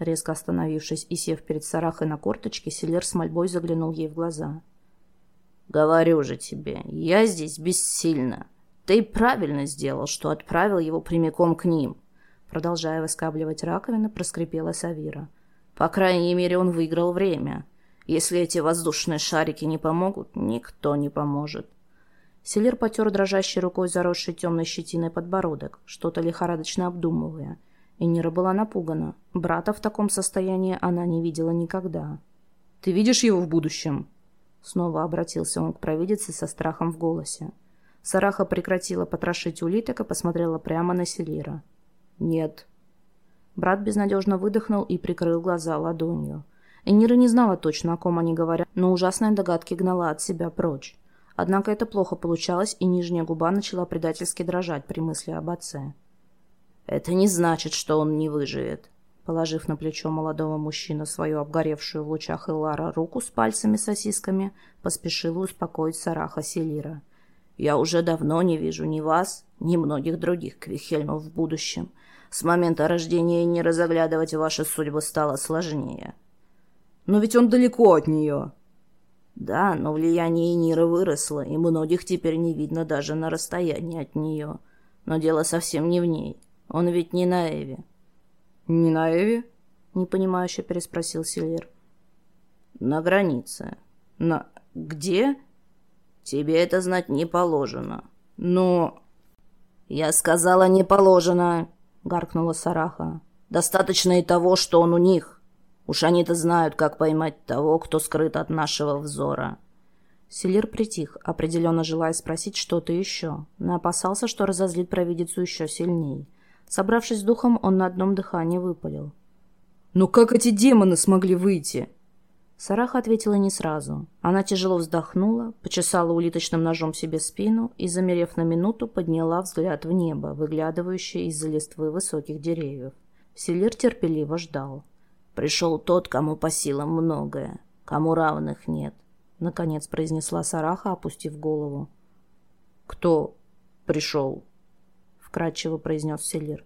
Резко остановившись и сев перед Сарахой на корточке, Селер с мольбой заглянул ей в глаза.
«Говорю же тебе, я здесь бессильна. Ты правильно сделал, что отправил его прямиком к ним».
Продолжая выскабливать раковины, проскрипела Савира.
«По крайней мере, он выиграл время. Если эти воздушные шарики не помогут, никто не поможет».
Селер потер дрожащей рукой заросший темной щетиной подбородок, что-то лихорадочно обдумывая – Энира была напугана. Брата в таком состоянии она не видела никогда.
«Ты видишь его в будущем?»
Снова обратился он к провидице со страхом в голосе. Сараха прекратила потрошить улиток и посмотрела прямо на Селира.
«Нет».
Брат безнадежно выдохнул и прикрыл глаза ладонью. Энира не знала точно, о ком они говорят, но ужасные догадки гнала от себя прочь. Однако это плохо получалось, и нижняя губа начала предательски дрожать при мысли об отце.
Это не значит, что он не выживет.
Положив на плечо молодого мужчины свою обгоревшую в лучах Элара руку с пальцами-сосисками, поспешила успокоить Сараха Селира.
«Я уже давно не вижу ни вас, ни многих других Квихельмов в будущем. С момента рождения не разоглядывать ваши судьбы стало сложнее».
«Но ведь он далеко от нее»,
да, но влияние Ниры выросло, и многих теперь не видно даже на расстоянии от нее. Но дело совсем не в ней. Он ведь не на Эве.
Не на Эве?
Непонимающе переспросил Сильвер.
На границе.
На... где?
Тебе это знать не положено.
Но...
Я сказала, не положено, гаркнула Сараха. Достаточно и того, что он у них. Уж они-то знают, как поймать того, кто скрыт от нашего взора.
Селир притих, определенно желая спросить что-то еще, но опасался, что разозлит провидицу еще сильней. Собравшись с духом, он на одном дыхании выпалил.
«Но как эти демоны смогли выйти?»
Сараха ответила не сразу. Она тяжело вздохнула, почесала улиточным ножом себе спину и, замерев на минуту, подняла взгляд в небо, выглядывающее из-за листвы высоких деревьев. Селир терпеливо ждал.
«Пришел тот, кому по силам многое, кому равных нет», —
наконец произнесла Сараха, опустив голову.
«Кто пришел?»
Вкрадчиво произнес Селир.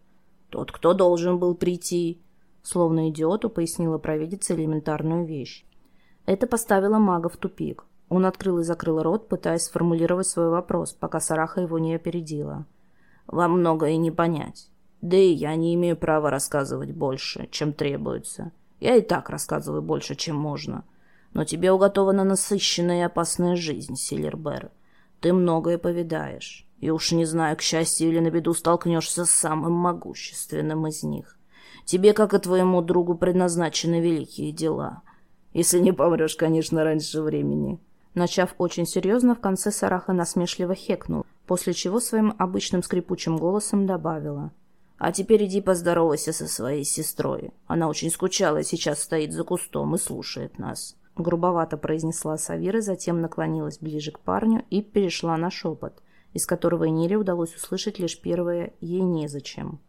«Тот, кто должен был прийти», —
словно идиоту пояснила провидица элементарную вещь. Это поставило мага в тупик. Он открыл и закрыл рот, пытаясь сформулировать свой вопрос, пока Сараха его не опередила.
«Вам многое не понять. Да и я не имею права рассказывать больше, чем требуется. Я и так рассказываю больше, чем можно. Но тебе уготована насыщенная и опасная жизнь, Силербер. Ты многое повидаешь. И уж не знаю, к счастью или на беду столкнешься с самым могущественным из них. Тебе, как и твоему другу, предназначены великие дела. Если не помрешь, конечно, раньше времени.
Начав очень серьезно, в конце Сараха насмешливо хекнул, после чего своим обычным скрипучим голосом добавила.
«А теперь иди поздоровайся со своей сестрой. Она очень скучала и сейчас стоит за кустом и слушает нас».
Грубовато произнесла Савира, затем наклонилась ближе к парню и перешла на шепот – из которого Энире удалось услышать лишь первое «ей незачем».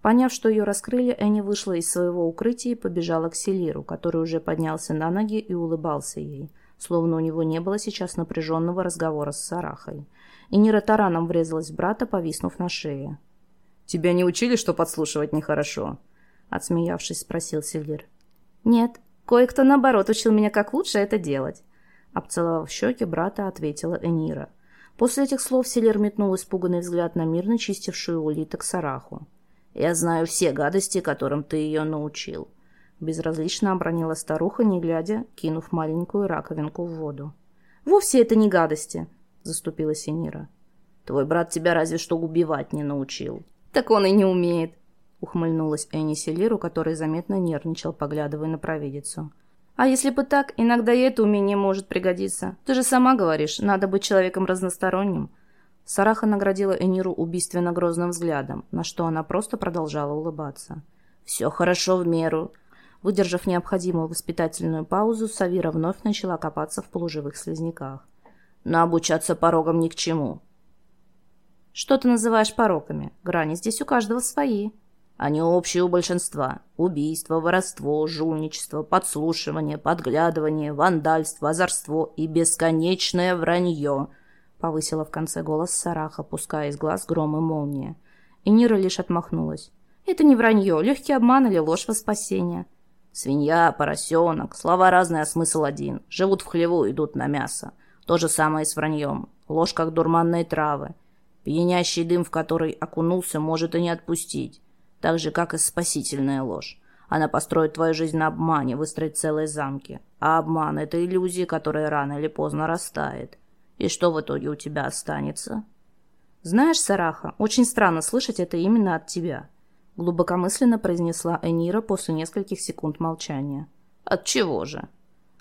Поняв, что ее раскрыли, Энни вышла из своего укрытия и побежала к Селиру, который уже поднялся на ноги и улыбался ей, словно у него не было сейчас напряженного разговора с Сарахой. И Нира тараном врезалась в брата, повиснув на шее.
«Тебя не учили, что подслушивать нехорошо?»
Отсмеявшись, спросил Селир. «Нет, кое-кто, наоборот, учил меня, как лучше это делать». Обцеловав щеки, брата ответила Энира – После этих слов Селер метнул испуганный взгляд на мирно чистившую улиток Сараху.
«Я знаю все гадости, которым ты ее научил», — безразлично обронила старуха, не глядя, кинув маленькую раковинку в воду.
«Вовсе это не гадости», — заступила Синира.
«Твой брат тебя разве что убивать не научил».
«Так он и не умеет», — ухмыльнулась Энни Селиру, который заметно нервничал, поглядывая на провидицу. А если бы так, иногда и это умение может пригодиться. Ты же сама говоришь, надо быть человеком разносторонним. Сараха наградила Эниру убийственно грозным взглядом, на что она просто продолжала улыбаться.
«Все хорошо в меру».
Выдержав необходимую воспитательную паузу, Савира вновь начала копаться в полуживых слизняках.
«Но обучаться порогам ни к чему».
«Что ты называешь пороками? Грани здесь у каждого свои».
Они общие у большинства. Убийство, воровство, жульничество, подслушивание, подглядывание, вандальство, озорство и бесконечное вранье.
Повысила в конце голос Сараха, пуская из глаз гром и молния. И Нира лишь отмахнулась. Это не вранье, легкий обман или ложь во спасение.
Свинья, поросенок, слова разные, а смысл один. Живут в хлеву, идут на мясо. То же самое и с враньем. Ложь, как дурманные травы. Пьянящий дым, в который окунулся, может и не отпустить так же, как и спасительная ложь. Она построит твою жизнь на обмане, выстроит целые замки. А обман — это иллюзия, которая рано или поздно растает. И что в итоге у тебя останется?
Знаешь, Сараха, очень странно слышать это именно от тебя. Глубокомысленно произнесла Энира после нескольких секунд молчания.
От чего же?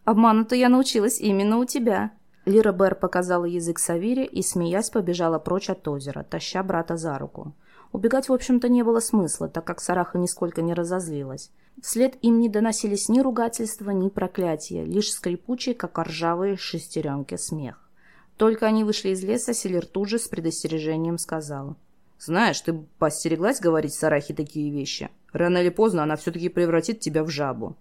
Обману-то я научилась именно у тебя. Лира Бер показала язык Савире и, смеясь, побежала прочь от озера, таща брата за руку. Убегать, в общем-то, не было смысла, так как Сараха нисколько не разозлилась. Вслед им не доносились ни ругательства, ни проклятия, лишь скрипучий, как ржавые шестеренки, смех. Только они вышли из леса, Селер тут же с предостережением сказала.
«Знаешь, ты постереглась говорить Сарахе такие вещи. Рано или поздно она все-таки превратит тебя в жабу».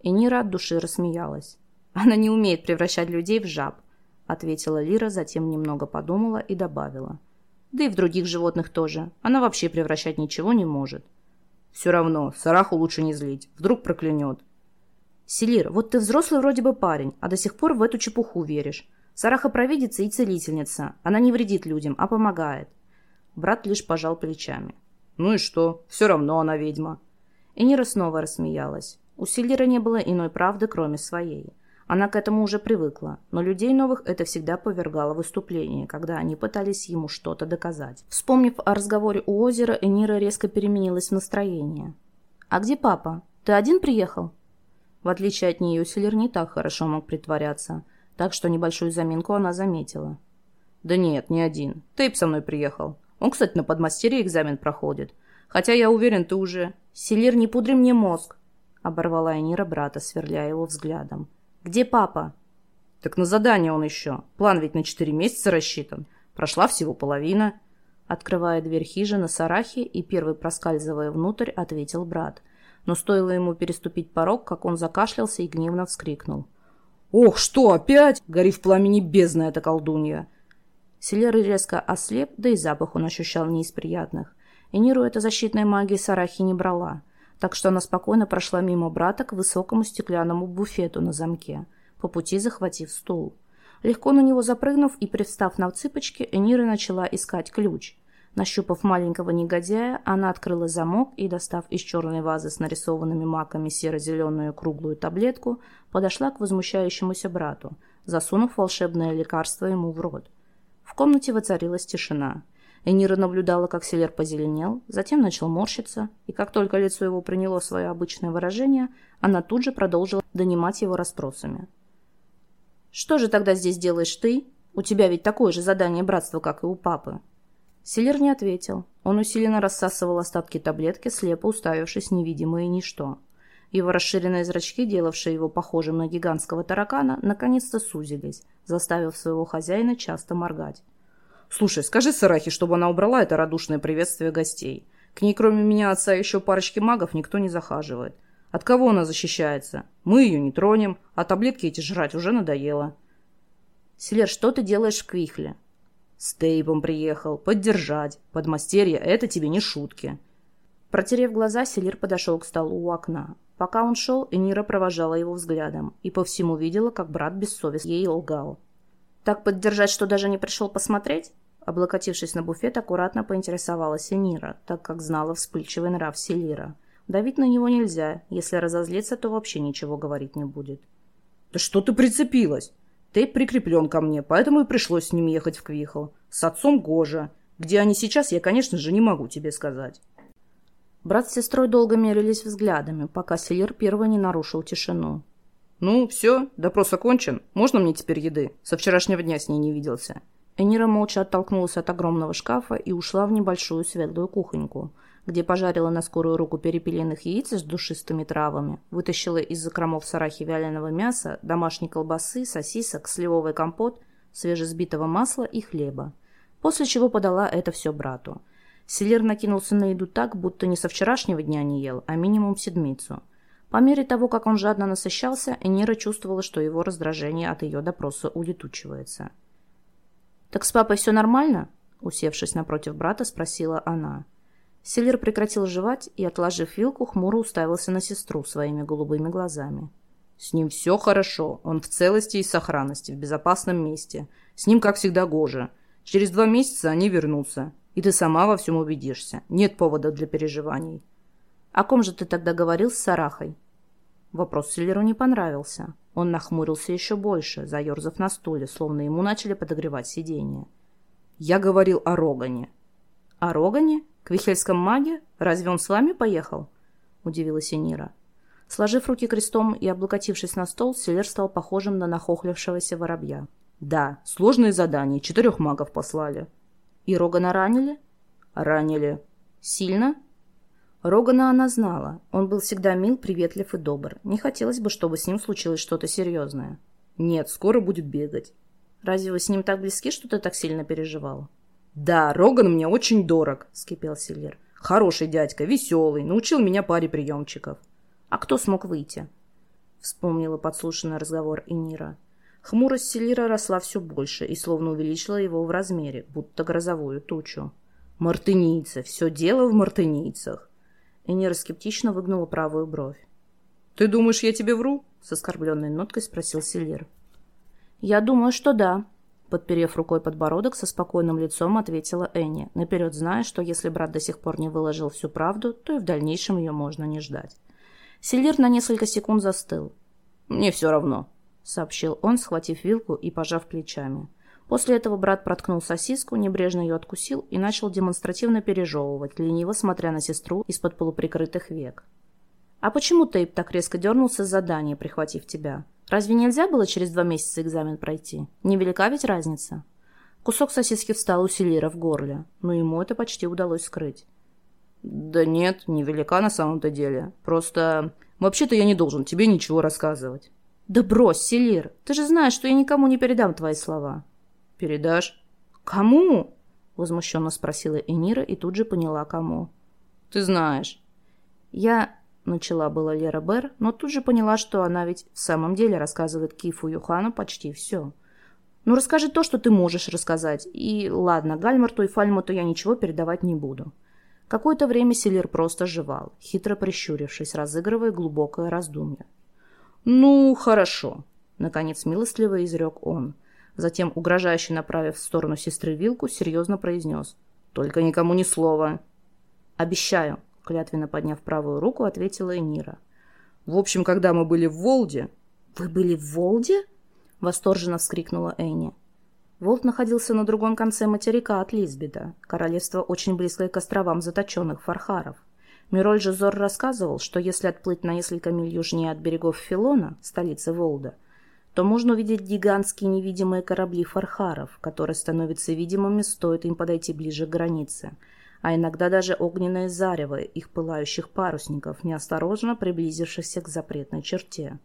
И Нира от души рассмеялась. «Она не умеет превращать людей в жаб», — ответила Лира, затем немного подумала и добавила. — да и в других животных тоже. Она вообще превращать ничего не может.
Все равно, Сараху лучше не злить. Вдруг проклянет.
Селир, вот ты взрослый вроде бы парень, а до сих пор в эту чепуху веришь. Сараха провидица и целительница. Она не вредит людям, а помогает. Брат лишь пожал плечами.
Ну и что? Все равно она ведьма.
Энира снова рассмеялась. У Селира не было иной правды, кроме своей. Она к этому уже привыкла, но людей новых это всегда повергало в выступление, когда они пытались ему что-то доказать. Вспомнив о разговоре у озера, Энира резко переменилась в настроение. «А где папа? Ты один приехал?» В отличие от нее, Селер не так хорошо мог притворяться, так что небольшую заминку она заметила.
«Да нет, не один. Тейп со мной приехал. Он, кстати, на подмастерье экзамен проходит. Хотя я уверен, ты уже...»
«Селер, не пудри мне мозг!» — оборвала Энира брата, сверляя его взглядом. «Где папа?»
«Так на задание он еще. План ведь на четыре месяца рассчитан. Прошла всего половина».
Открывая дверь хижины Сарахи и первый проскальзывая внутрь, ответил брат. Но стоило ему переступить порог, как он закашлялся и гневно вскрикнул.
«Ох, что, опять? Гори в пламени бездна эта колдунья!»
Селер резко ослеп, да и запах он ощущал не из приятных. И Ниру эта защитная магия Сарахи не брала так что она спокойно прошла мимо брата к высокому стеклянному буфету на замке, по пути захватив стул. Легко на него запрыгнув и привстав на цыпочки, Энира начала искать ключ. Нащупав маленького негодяя, она открыла замок и, достав из черной вазы с нарисованными маками серо-зеленую круглую таблетку, подошла к возмущающемуся брату, засунув волшебное лекарство ему в рот. В комнате воцарилась тишина. Энира наблюдала, как Селер позеленел, затем начал морщиться, и как только лицо его приняло свое обычное выражение, она тут же продолжила донимать его расспросами. «Что же тогда здесь делаешь ты? У тебя ведь такое же задание братства, как и у папы». Селер не ответил. Он усиленно рассасывал остатки таблетки, слепо уставившись невидимое ничто. Его расширенные зрачки, делавшие его похожим на гигантского таракана, наконец-то сузились, заставив своего хозяина часто моргать.
«Слушай, скажи Сарахе, чтобы она убрала это радушное приветствие гостей. К ней, кроме меня, отца еще парочки магов, никто не захаживает. От кого она защищается? Мы ее не тронем, а таблетки эти жрать уже надоело».
«Селер, что ты делаешь в Квихле?»
«С Тейпом приехал. Поддержать. Подмастерье — это тебе не шутки».
Протерев глаза, Селир подошел к столу у окна. Пока он шел, Энира провожала его взглядом и по всему видела, как брат бессовестно ей лгал. «Так поддержать, что даже не пришел посмотреть?» Облокотившись на буфет, аккуратно поинтересовалась Энира, так как знала вспыльчивый нрав Селира. Давить на него нельзя. Если разозлиться, то вообще ничего говорить не будет.
«Да что ты прицепилась?» Тейп прикреплен ко мне, поэтому и пришлось с ним ехать в Квихл. С отцом Гожа. Где они сейчас, я, конечно же, не могу тебе сказать.
Брат с сестрой долго мерились взглядами, пока Селир первый не нарушил тишину.
«Ну, все, допрос окончен. Можно мне теперь еды? Со вчерашнего дня с ней не виделся».
Энира молча оттолкнулась от огромного шкафа и ушла в небольшую светлую кухоньку – где пожарила на скорую руку перепелиных яиц с душистыми травами, вытащила из закромов сарахи вяленого мяса, домашней колбасы, сосисок, сливовый компот, свежесбитого масла и хлеба. После чего подала это все брату. Селер накинулся на еду так, будто не со вчерашнего дня не ел, а минимум седмицу. По мере того, как он жадно насыщался, Энира чувствовала, что его раздражение от ее допроса улетучивается. «Так с папой все нормально?» Усевшись напротив брата, спросила она. Селлер прекратил жевать и, отложив вилку, хмуро уставился на сестру своими голубыми глазами.
«С ним все хорошо. Он в целости и сохранности, в безопасном месте. С ним, как всегда, гоже. Через два месяца они вернутся. И ты сама во всем убедишься. Нет повода для переживаний».
«О ком же ты тогда говорил с Сарахой?» Вопрос Селлеру не понравился. Он нахмурился еще больше, заерзав на стуле, словно ему начали подогревать сиденье.
«Я говорил о Рогане».
«О Рогане?» «К Вихельском маге? Разве он с вами поехал?» – удивилась Энира. Сложив руки крестом и облокотившись на стол, Селер стал похожим на нахохлившегося воробья.
«Да, сложные задания. Четырех магов послали».
«И Рогана ранили?»
«Ранили».
«Сильно?» Рогана она знала. Он был всегда мил, приветлив и добр. Не хотелось бы, чтобы с ним случилось что-то серьезное.
«Нет, скоро будет бегать».
«Разве вы с ним так близки, что ты так сильно переживал?»
«Да, Роган мне очень дорог», — скипел Сильер. «Хороший дядька, веселый, научил меня паре приемчиков».
«А кто смог выйти?» — вспомнила подслушанный разговор Энира. Хмурость Селира росла все больше и словно увеличила его в размере, будто грозовую тучу.
«Мартынийцы! Все дело в мартынийцах!»
Энира скептично выгнула правую бровь.
«Ты думаешь, я тебе вру?» — с оскорбленной ноткой спросил Селир.
«Я думаю, что да», Подперев рукой подбородок, со спокойным лицом ответила Энни, наперед зная, что если брат до сих пор не выложил всю правду, то и в дальнейшем ее можно не ждать. Селир на несколько секунд застыл.
«Мне все равно», —
сообщил он, схватив вилку и пожав плечами. После этого брат проткнул сосиску, небрежно ее откусил и начал демонстративно пережевывать, лениво смотря на сестру из-под полуприкрытых век. «А почему Тейп так резко дернулся с задания, прихватив тебя?» Разве нельзя было через два месяца экзамен пройти? Невелика ведь разница. Кусок сосиски встал у Селира в горле, но ему это почти удалось скрыть.
«Да нет, невелика на самом-то деле. Просто... Вообще-то я не должен тебе ничего рассказывать».
«Да брось, Селир, ты же знаешь, что я никому не передам твои слова».
«Передашь?»
«Кому?» — возмущенно спросила Энира и тут же поняла, кому.
«Ты знаешь».
«Я... Начала была Лера Бер, но тут же поняла, что она ведь в самом деле рассказывает Кифу Юхану почти все. «Ну, расскажи то, что ты можешь рассказать. И ладно, Гальмарту и Фальмуту я ничего передавать не буду». Какое-то время Селир просто жевал, хитро прищурившись, разыгрывая глубокое раздумье.
«Ну, хорошо», —
наконец милостливо изрек он. Затем, угрожающе направив в сторону сестры вилку, серьезно произнес.
Только никому ни слова».
«Обещаю», — клятвенно подняв правую руку, ответила Энира.
«В общем, когда мы были в Волде...»
«Вы были в Волде?» — восторженно вскрикнула Энни. Волт находился на другом конце материка от Лизбеда, королевство очень близкое к островам заточенных фархаров. Мироль же Зор рассказывал, что если отплыть на несколько миль южнее от берегов Филона, столицы Волда, то можно увидеть гигантские невидимые корабли фархаров, которые становятся видимыми, стоит им подойти ближе к границе, а иногда даже огненные зарево их пылающих парусников, неосторожно приблизившихся к запретной черте.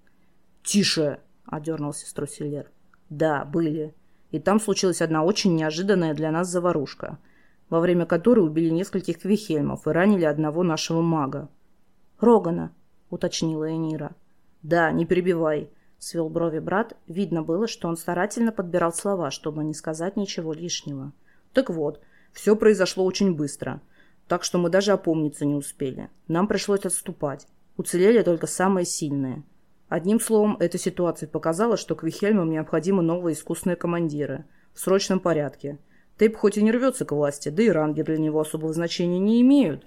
«Тише!» — одернул сестру Сильер. «Да, были. И там случилась одна очень неожиданная для нас заварушка, во время которой убили нескольких квихельмов и ранили одного нашего мага».
«Рогана», — уточнила Энира.
«Да, не перебивай», —
свел брови брат. Видно было, что он старательно подбирал слова, чтобы не сказать ничего лишнего.
«Так вот, все произошло очень быстро, так что мы даже опомниться не успели. Нам пришлось отступать. Уцелели только самые сильные». Одним словом, эта ситуация показала, что Квихельмам необходимы новые искусные командиры. В срочном порядке. Тейп хоть и не рвется к власти, да и ранги для него особого значения не имеют.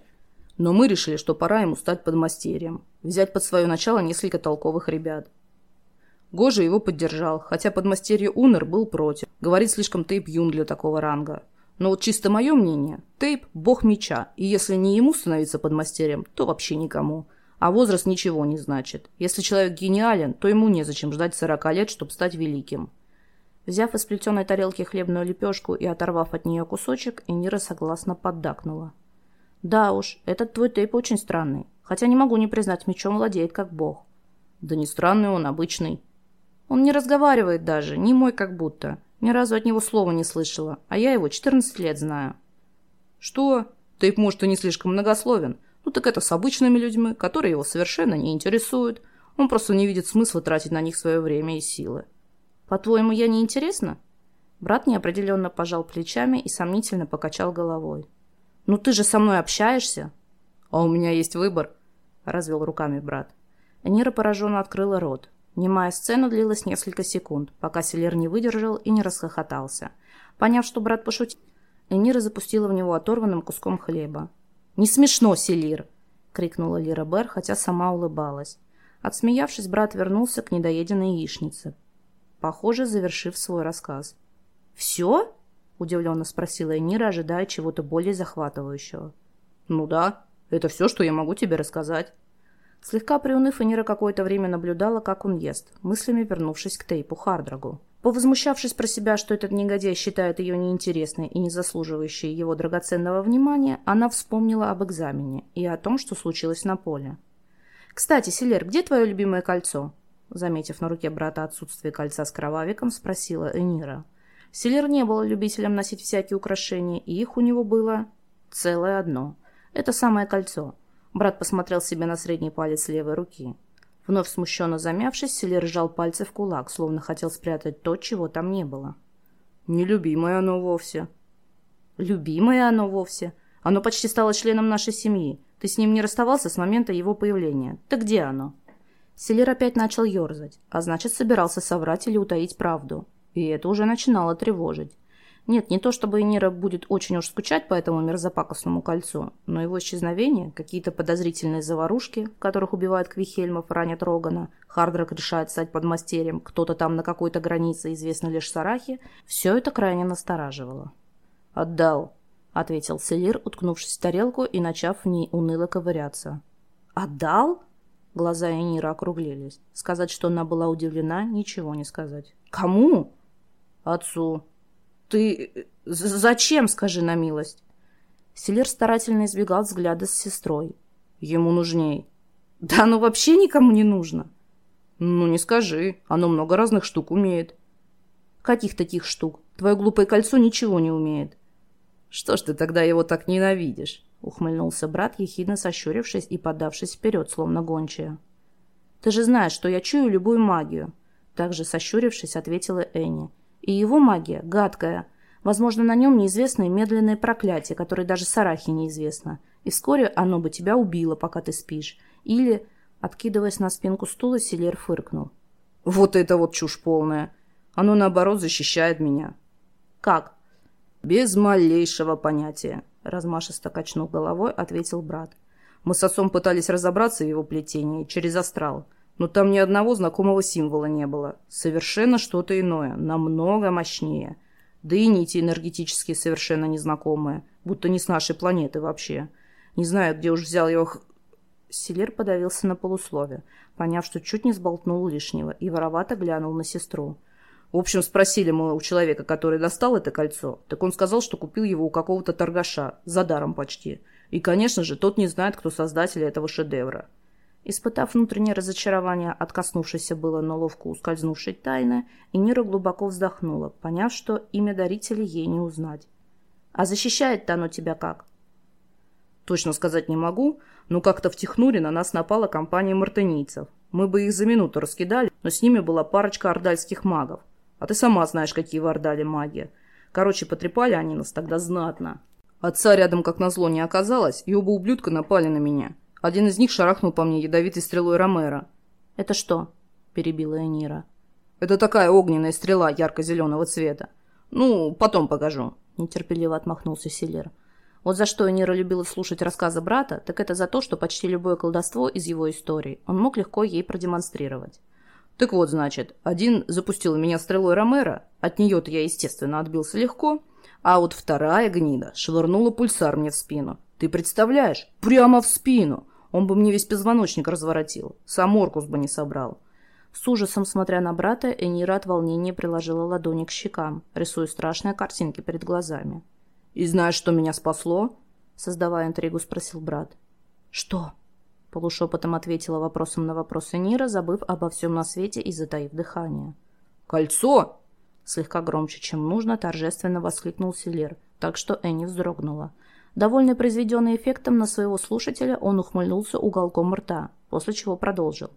Но мы решили, что пора ему стать подмастерьем. Взять под свое начало несколько толковых ребят. Гожа его поддержал, хотя подмастерье Унер был против. Говорит, слишком Тейп юн для такого ранга. Но вот чисто мое мнение, Тейп – бог меча, и если не ему становиться подмастерьем, то вообще никому – а возраст ничего не значит. Если человек гениален, то ему незачем ждать 40 лет, чтобы стать великим.
Взяв из плетеной тарелки хлебную лепешку и оторвав от нее кусочек, Энира согласно поддакнула. «Да уж, этот твой тейп очень странный. Хотя не могу не признать, мечом владеет как бог».
«Да не странный он, обычный».
«Он не разговаривает даже, не мой как будто. Ни разу от него слова не слышала, а я его 14 лет знаю».
«Что? Тейп, может, и не слишком многословен, ну так это с обычными людьми, которые его совершенно не интересуют. Он просто не видит смысла тратить на них свое время и силы.
По-твоему, я не интересна? Брат неопределенно пожал плечами и сомнительно покачал головой. «Ну ты же со мной общаешься?»
«А у меня есть выбор», — развел руками брат.
Энира пораженно открыла рот. Немая сцена длилась несколько секунд, пока Селер не выдержал и не расхохотался. Поняв, что брат пошутил, Энира запустила в него оторванным куском хлеба. «Не смешно, Селир!» — крикнула Лира Бер, хотя сама улыбалась. Отсмеявшись, брат вернулся к недоеденной яичнице, похоже, завершив свой рассказ. «Все?» — удивленно спросила Энира, ожидая чего-то более захватывающего.
«Ну да, это все, что я могу тебе рассказать».
Слегка приуныв, Энира какое-то время наблюдала, как он ест, мыслями вернувшись к Тейпу Хардрагу. Повозмущавшись про себя, что этот негодяй считает ее неинтересной и не заслуживающей его драгоценного внимания, она вспомнила об экзамене и о том, что случилось на поле. «Кстати, Селер, где твое любимое кольцо?» Заметив на руке брата отсутствие кольца с кровавиком, спросила Энира. Селер не был любителем носить всякие украшения, и их у него было целое одно. Это самое кольцо. Брат посмотрел себе на средний палец левой руки. Вновь смущенно замявшись, Селер сжал пальцы в кулак, словно хотел спрятать то, чего там не было.
«Нелюбимое оно вовсе».
«Любимое оно вовсе? Оно почти стало членом нашей семьи. Ты с ним не расставался с момента его появления. Так где оно?» Селер опять начал ерзать, а значит, собирался соврать или утаить правду. И это уже начинало тревожить. Нет, не то чтобы Энира будет очень уж скучать по этому мерзопакостному кольцу, но его исчезновение, какие-то подозрительные заварушки, которых убивают Квихельмов, ранят Рогана, Хардрак решает стать подмастерьем, кто-то там на какой-то границе, известно лишь Сарахи, все это крайне настораживало.
«Отдал», —
ответил Селир, уткнувшись в тарелку и начав в ней уныло ковыряться. «Отдал?» Глаза Энира округлились. Сказать, что она была удивлена, ничего не сказать. «Кому?»
«Отцу»,
«Ты... Э, зачем, скажи на милость?» Селер старательно избегал взгляда с сестрой.
«Ему нужней».
«Да оно вообще никому не нужно».
«Ну, не скажи. Оно много разных штук умеет».
«Каких таких штук? Твое глупое кольцо ничего не умеет».
«Что ж ты тогда его так ненавидишь?»
Ухмыльнулся брат, ехидно сощурившись и подавшись вперед, словно гончая. «Ты же знаешь, что я чую любую магию», также сощурившись, ответила Энни. И его магия гадкая. Возможно, на нем неизвестное медленное проклятие, которое даже Сарахе неизвестно. И вскоре оно бы тебя убило, пока ты спишь. Или, откидываясь на спинку стула, Селер фыркнул.
Вот это вот чушь полная. Оно, наоборот, защищает меня.
Как?
«Без малейшего понятия», — размашисто качнув головой, ответил брат. «Мы с отцом пытались разобраться в его плетении через астрал, но там ни одного знакомого символа не было. Совершенно что-то иное, намного мощнее. Да и нити энергетические совершенно незнакомые, будто не с нашей планеты вообще. Не знаю, где уж взял его Селер подавился на полуслове, поняв, что чуть не сболтнул лишнего, и воровато глянул на сестру. В общем, спросили мы у человека, который достал это кольцо, так он сказал, что купил его у какого-то торгаша, за даром почти. И, конечно же, тот не знает, кто создатель этого шедевра. Испытав внутреннее разочарование от коснувшейся было, но ловко ускользнувшей тайны, Энира глубоко вздохнула, поняв, что имя дарителя ей не узнать. «А защищает-то оно тебя как?» Точно сказать не могу, но как-то в Технуре на нас напала компания мартынийцев. Мы бы их за минуту раскидали, но с ними была парочка ордальских магов. А ты сама знаешь, какие в Ордале маги. Короче, потрепали они нас тогда знатно. Отца рядом, как назло, не оказалось, и оба ублюдка напали на меня. Один из них шарахнул по мне ядовитой стрелой Ромера.
«Это что?» – перебила Энира.
«Это такая огненная стрела ярко-зеленого цвета. Ну, потом покажу», – нетерпеливо отмахнулся Силер.
Вот за что Энира любила слушать рассказы брата, так это за то, что почти любое колдовство из его истории он мог легко ей продемонстрировать.
Так вот, значит, один запустил меня стрелой Ромера, от нее-то я, естественно, отбился легко, а вот вторая гнида швырнула пульсар мне в спину. Ты представляешь? Прямо в спину! Он бы мне весь позвоночник разворотил, сам Оркус бы не собрал.
С ужасом смотря на брата, Энира от волнения приложила ладони к щекам, рисуя страшные картинки перед глазами.
«И знаешь, что меня спасло?»
Создавая интригу, спросил брат.
«Что?»
Полушепотом ответила вопросом на вопрос Нира, забыв обо всем на свете и затаив дыхание.
«Кольцо!»
Слегка громче, чем нужно, торжественно воскликнул Селер, так что Энни вздрогнула. Довольный произведенный эффектом на своего слушателя, он ухмыльнулся уголком рта, после чего продолжил.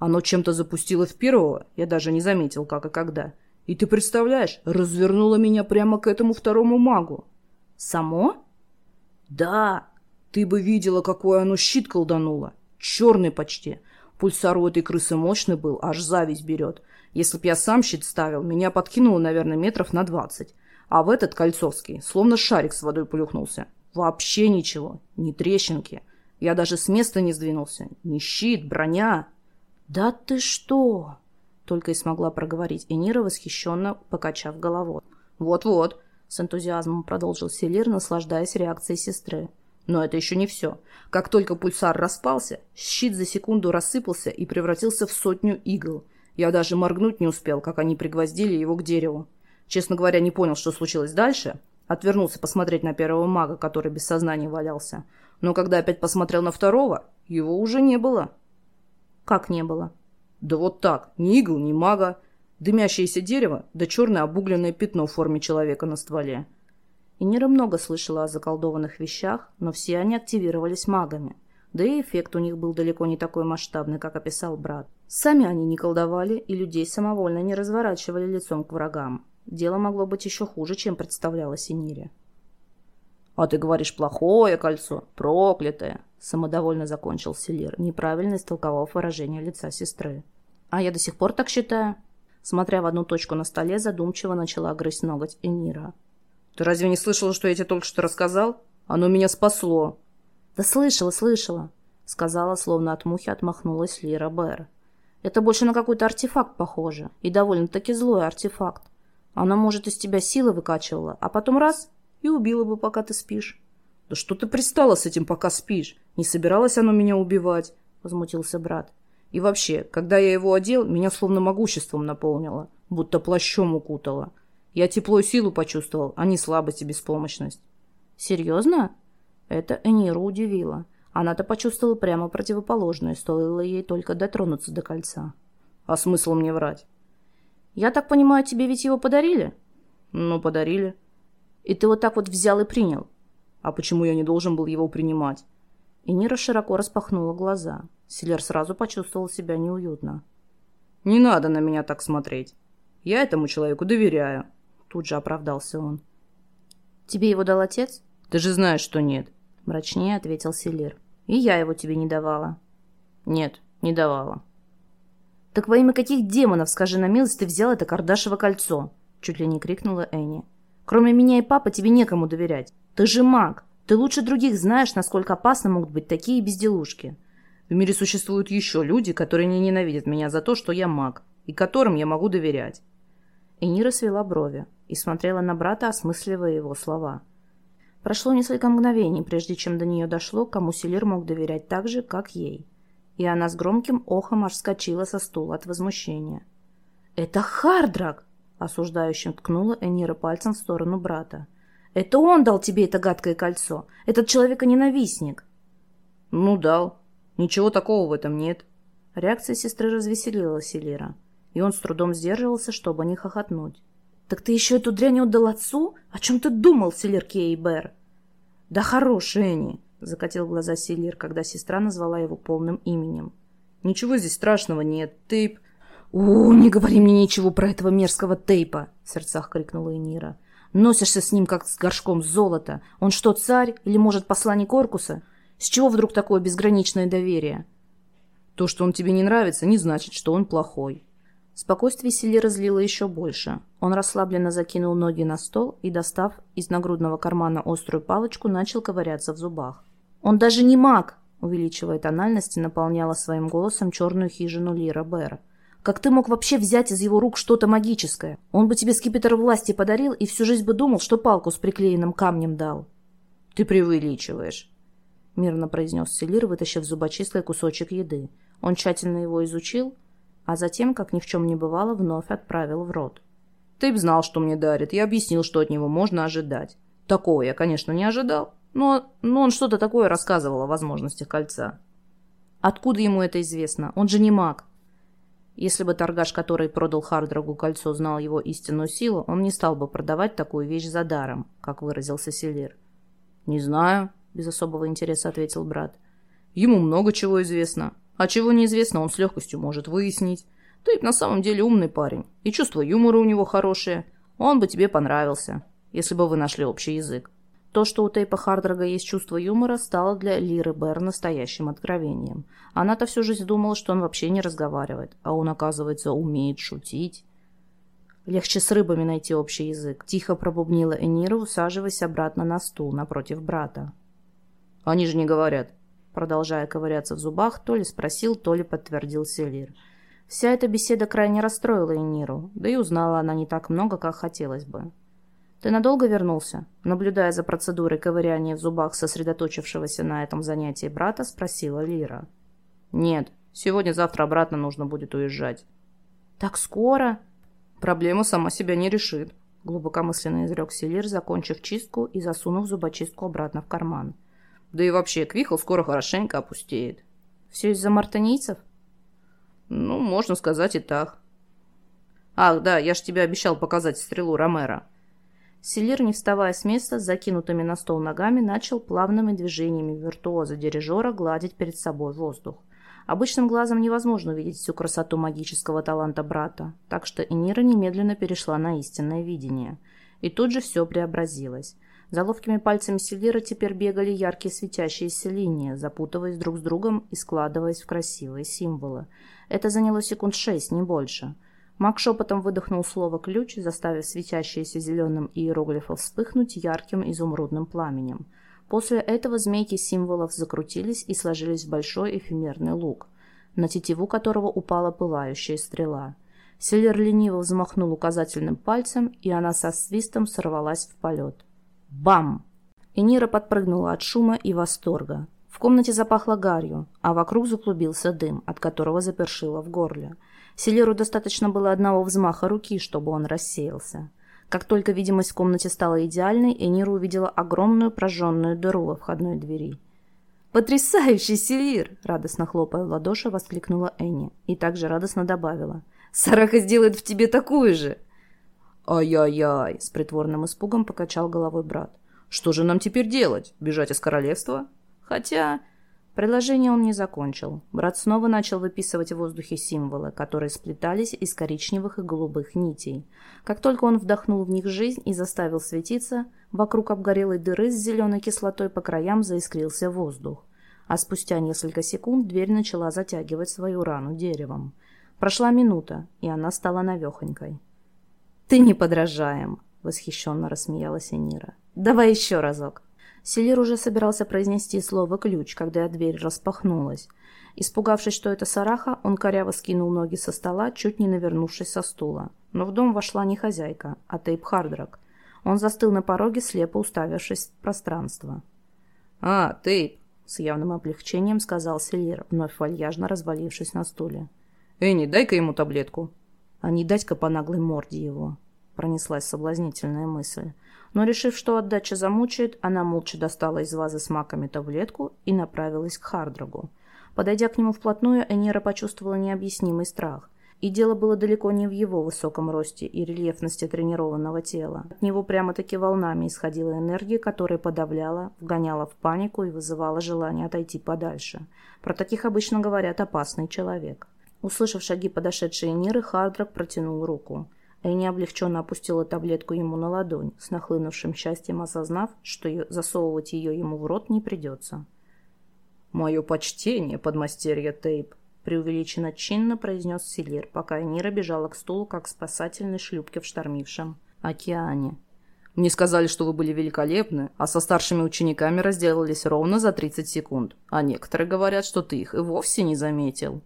«Оно чем-то запустило в первого, я даже не заметил, как и когда. И ты представляешь, развернуло меня прямо к этому второму магу.
«Само?»
«Да! Ты бы видела, какой оно щит колдануло! Черный почти! Пульсар у этой крысы мощный был, аж зависть берет. Если б я сам щит ставил, меня подкинуло, наверное, метров на двадцать. А в этот кольцовский, словно шарик с водой плюхнулся. Вообще ничего, ни трещинки. Я даже с места не сдвинулся. Ни щит, броня.
«Да ты что?» Только и смогла проговорить Энира, восхищенно покачав головой.
«Вот-вот.
С энтузиазмом продолжил Селир, наслаждаясь реакцией сестры.
Но это еще не все. Как только пульсар распался, щит за секунду рассыпался и превратился в сотню игл. Я даже моргнуть не успел, как они пригвоздили его к дереву. Честно говоря, не понял, что случилось дальше. Отвернулся посмотреть на первого мага, который без сознания валялся. Но когда опять посмотрел на второго, его уже не было.
Как не было?
Да вот так. Ни игл, ни мага. Дымящееся дерево, да черное обугленное пятно в форме человека на стволе.
И Нира много слышала о заколдованных вещах, но все они активировались магами. Да и эффект у них был далеко не такой масштабный, как описал брат. Сами они не колдовали и людей самовольно не разворачивали лицом к врагам. Дело могло быть еще хуже, чем представлялось Инире.
«А ты говоришь, плохое кольцо, проклятое!»
Самодовольно закончил Селир, неправильно истолковав выражение лица сестры. «А я до сих пор так считаю», Смотря в одну точку на столе, задумчиво начала грызть ноготь Энира.
«Ты разве не слышала, что я тебе только что рассказал? Оно меня спасло!»
«Да слышала, слышала!» Сказала, словно от мухи отмахнулась Лира Бэр. «Это больше на какой-то артефакт похоже. И довольно-таки злой артефакт. Оно, может, из тебя силы выкачивало, а потом раз — и убило бы, пока ты спишь».
«Да что ты пристала с этим, пока спишь? Не собиралась оно меня убивать?» — возмутился брат. И вообще, когда я его одел, меня словно могуществом наполнило, будто плащом укутало. Я тепло и силу почувствовал, а не слабость и беспомощность.
Серьезно? Это Эниру удивило. Она-то почувствовала прямо противоположное, стоило ей только дотронуться до кольца.
А смысл мне врать?
Я так понимаю, тебе ведь его подарили?
Ну, подарили.
И ты вот так вот взял и принял?
А почему я не должен был его принимать?
Энира широко распахнула глаза. Силер сразу почувствовал себя неуютно.
«Не надо на меня так смотреть. Я этому человеку доверяю», — тут же оправдался он.
«Тебе его дал отец?»
«Ты же знаешь, что нет», —
мрачнее ответил Селир. «И я его тебе не давала».
«Нет, не давала».
«Так во имя каких демонов, скажи на милость, ты взял это Кардашево кольцо?» — чуть ли не крикнула Энни. Кроме меня и папы тебе некому доверять. Ты же маг. Ты лучше других знаешь, насколько опасны могут быть такие безделушки.
В мире существуют еще люди, которые не ненавидят меня за то, что я маг, и которым я могу доверять.
Энира свела брови и смотрела на брата, осмысливая его слова. Прошло несколько мгновений, прежде чем до нее дошло, кому Селир мог доверять так же, как ей. И она с громким охом аж вскочила со стула от возмущения. «Это Хардрак!» — осуждающим ткнула Энира пальцем в сторону брата. «Это он дал тебе это гадкое кольцо! Этот человека-ненавистник!»
«Ну, дал. Ничего такого в этом нет».
Реакция сестры развеселила Селира, и он с трудом сдерживался, чтобы не хохотнуть. «Так ты еще эту дрянь отдал отцу? О чем ты думал, Селир Кейбер?» «Да хорош, Энни!» — закатил глаза Селир, когда сестра назвала его полным именем.
«Ничего здесь страшного нет. Ты...»
«О, не говори мне ничего про этого мерзкого тейпа!» — в сердцах крикнула Энира. «Носишься с ним, как с горшком золота. Он что, царь? Или, может, посланник Оркуса? С чего вдруг такое безграничное доверие?»
«То, что он тебе не нравится, не значит, что он плохой».
Спокойствие Сели разлило еще больше. Он расслабленно закинул ноги на стол и, достав из нагрудного кармана острую палочку, начал ковыряться в зубах. «Он даже не маг!» увеличивая тональность, наполняла своим голосом черную хижину Лира Бэр. «Как ты мог вообще взять из его рук что-то магическое? Он бы тебе скипетр власти подарил и всю жизнь бы думал, что палку с приклеенным камнем дал».
«Ты преувеличиваешь», —
мирно произнес Селир, вытащив зубочисткой кусочек еды. Он тщательно его изучил, а затем, как ни в чем не бывало, вновь отправил в рот.
Ты б знал, что мне дарит. Я объяснил, что от него можно ожидать. Такого я, конечно, не ожидал, но, но он что-то такое рассказывал о возможностях кольца.
Откуда ему это известно? Он же не маг. Если бы торгаш, который продал Хардрагу кольцо, знал его истинную силу, он не стал бы продавать такую вещь за даром, как выразился Селир.
«Не знаю», — без особого интереса ответил брат. «Ему много чего известно. А чего неизвестно, он с легкостью может выяснить. Ты на самом деле умный парень, и чувство юмора у него хорошее. Он бы тебе понравился, если бы вы нашли общий язык.
То, что у Тейпа Хардрага есть чувство юмора, стало для Лиры Бэр настоящим откровением. Она-то всю жизнь думала, что он вообще не разговаривает, а он, оказывается, умеет шутить. Легче с рыбами найти общий язык. Тихо пробубнила Энира, усаживаясь обратно на стул напротив брата.
«Они же не говорят»,
Продолжая ковыряться в зубах, то ли спросил, то ли подтвердил Селир. Вся эта беседа крайне расстроила Эниру, да и узнала она не так много, как хотелось бы. «Ты надолго вернулся?» Наблюдая за процедурой ковыряния в зубах сосредоточившегося на этом занятии брата, спросила Лира.
«Нет, сегодня-завтра обратно нужно будет уезжать».
«Так скоро?»
«Проблема сама себя не решит»,
глубокомысленно изрек Селир, закончив чистку и засунув зубочистку обратно в карман.
Да и вообще, Квихл скоро хорошенько опустеет.
Все из-за мартынийцев?
Ну, можно сказать и так. Ах, да, я ж тебе обещал показать стрелу Ромера.
Селир, не вставая с места, с закинутыми на стол ногами, начал плавными движениями виртуоза дирижера гладить перед собой воздух. Обычным глазом невозможно увидеть всю красоту магического таланта брата, так что Энира немедленно перешла на истинное видение. И тут же все преобразилось. За ловкими пальцами Селира теперь бегали яркие светящиеся линии, запутываясь друг с другом и складываясь в красивые символы. Это заняло секунд шесть, не больше. Маг шепотом выдохнул слово «ключ», заставив светящиеся зеленым иероглифы вспыхнуть ярким изумрудным пламенем. После этого змейки символов закрутились и сложились в большой эфемерный лук, на тетиву которого упала пылающая стрела. Селер лениво взмахнул указательным пальцем, и она со свистом сорвалась в полет. Бам! Энира подпрыгнула от шума и восторга. В комнате запахло гарью, а вокруг заклубился дым, от которого запершило в горле. Селеру достаточно было одного взмаха руки, чтобы он рассеялся. Как только видимость в комнате стала идеальной, Энира увидела огромную прожженную дыру во входной двери. «Потрясающий Селир!» – радостно хлопая в ладоши, воскликнула Энни и также радостно добавила. «Сараха сделает в тебе такую же!»
«Ай-яй-яй!» — с притворным испугом покачал головой брат. «Что же нам теперь делать? Бежать из королевства?» Хотя...
Предложение он не закончил. Брат снова начал выписывать в воздухе символы, которые сплетались из коричневых и голубых нитей. Как только он вдохнул в них жизнь и заставил светиться, вокруг обгорелой дыры с зеленой кислотой по краям заискрился воздух. А спустя несколько секунд дверь начала затягивать свою рану деревом. Прошла минута, и она стала навехонькой. «Ты не подражаем!» — восхищенно рассмеялась Энира. «Давай еще разок». Селир уже собирался произнести слово «ключ», когда дверь распахнулась. Испугавшись, что это Сараха, он коряво скинул ноги со стола, чуть не навернувшись со стула. Но в дом вошла не хозяйка, а Тейп Хардрак. Он застыл на пороге, слепо уставившись в пространство.
«А, Тейп!»
— с явным облегчением сказал Селир, вновь вальяжно развалившись на стуле.
«Энни, дай-ка ему таблетку».
«А не дать-ка по наглой морде его», — пронеслась соблазнительная мысль. Но, решив, что отдача замучает, она молча достала из вазы с маками таблетку и направилась к Хардрагу. Подойдя к нему вплотную, Энера почувствовала необъяснимый страх. И дело было далеко не в его высоком росте и рельефности тренированного тела. От него прямо-таки волнами исходила энергия, которая подавляла, вгоняла в панику и вызывала желание отойти подальше. Про таких обычно говорят «опасный человек». Услышав шаги подошедшей Эниры, Хардрак протянул руку. Энни облегченно опустила таблетку ему на ладонь, с нахлынувшим счастьем осознав, что засовывать ее ему в рот не придется.
«Мое почтение, подмастерье Тейп!» преувеличенно чинно произнес Селир, пока Энира бежала к стулу, как спасательной шлюпке в штормившем океане. «Мне сказали, что вы были великолепны, а со старшими учениками разделались ровно за 30 секунд. А некоторые говорят, что ты их и вовсе не заметил».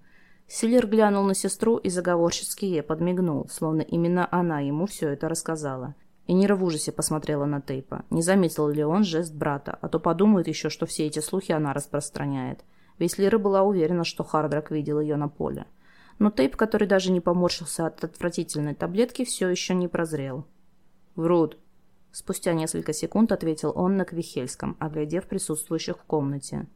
Селир глянул на сестру и заговорчески ей подмигнул, словно именно она ему все это рассказала. И Нира в ужасе посмотрела на Тейпа. Не заметил ли он жест брата, а то подумает еще, что все эти слухи она распространяет. Ведь Лира была уверена, что Хардрак видел ее на поле. Но Тейп, который даже не поморщился от отвратительной таблетки, все еще не прозрел.
«Врут», —
спустя несколько секунд ответил он на Квихельском, оглядев присутствующих в комнате.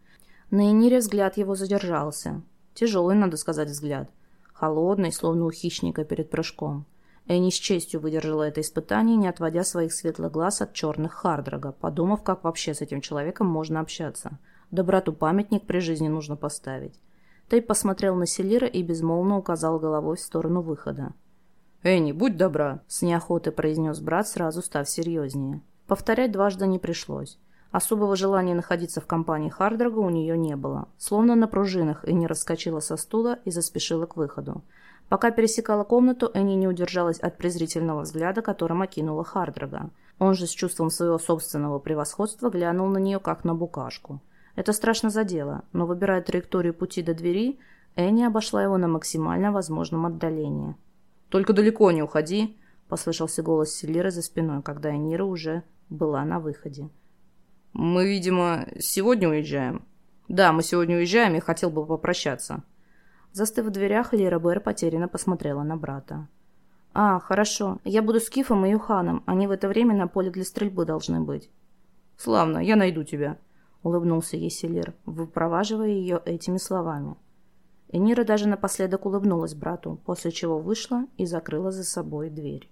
На Энире взгляд его задержался. Тяжелый, надо сказать, взгляд. Холодный, словно у хищника перед прыжком. Энни с честью выдержала это испытание, не отводя своих светлых глаз от черных Хардрага, подумав, как вообще с этим человеком можно общаться. Да брату памятник при жизни нужно поставить. Тейп посмотрел на Селира и безмолвно указал головой в сторону выхода.
«Энни, будь добра!»
— с неохотой произнес брат, сразу став серьезнее. Повторять дважды не пришлось. Особого желания находиться в компании Хардрага у нее не было. Словно на пружинах Энни раскочила со стула и заспешила к выходу. Пока пересекала комнату, Энни не удержалась от презрительного взгляда, которым окинула Хардрага. Он же с чувством своего собственного превосходства глянул на нее, как на букашку. Это страшно задело, но, выбирая траекторию пути до двери, Энни обошла его на максимально возможном отдалении.
«Только далеко не уходи», —
послышался голос Селиры за спиной, когда Энира уже была на выходе.
«Мы, видимо, сегодня уезжаем?» «Да, мы сегодня уезжаем, и хотел бы попрощаться».
Застыв в дверях, Лира Бэр потерянно посмотрела на брата. «А, хорошо. Я буду с Кифом и Юханом. Они в это время на поле для стрельбы должны быть».
«Славно, я найду тебя».
— улыбнулся Еселир, выпроваживая ее этими словами. Энира даже напоследок улыбнулась брату, после чего вышла и закрыла за собой дверь.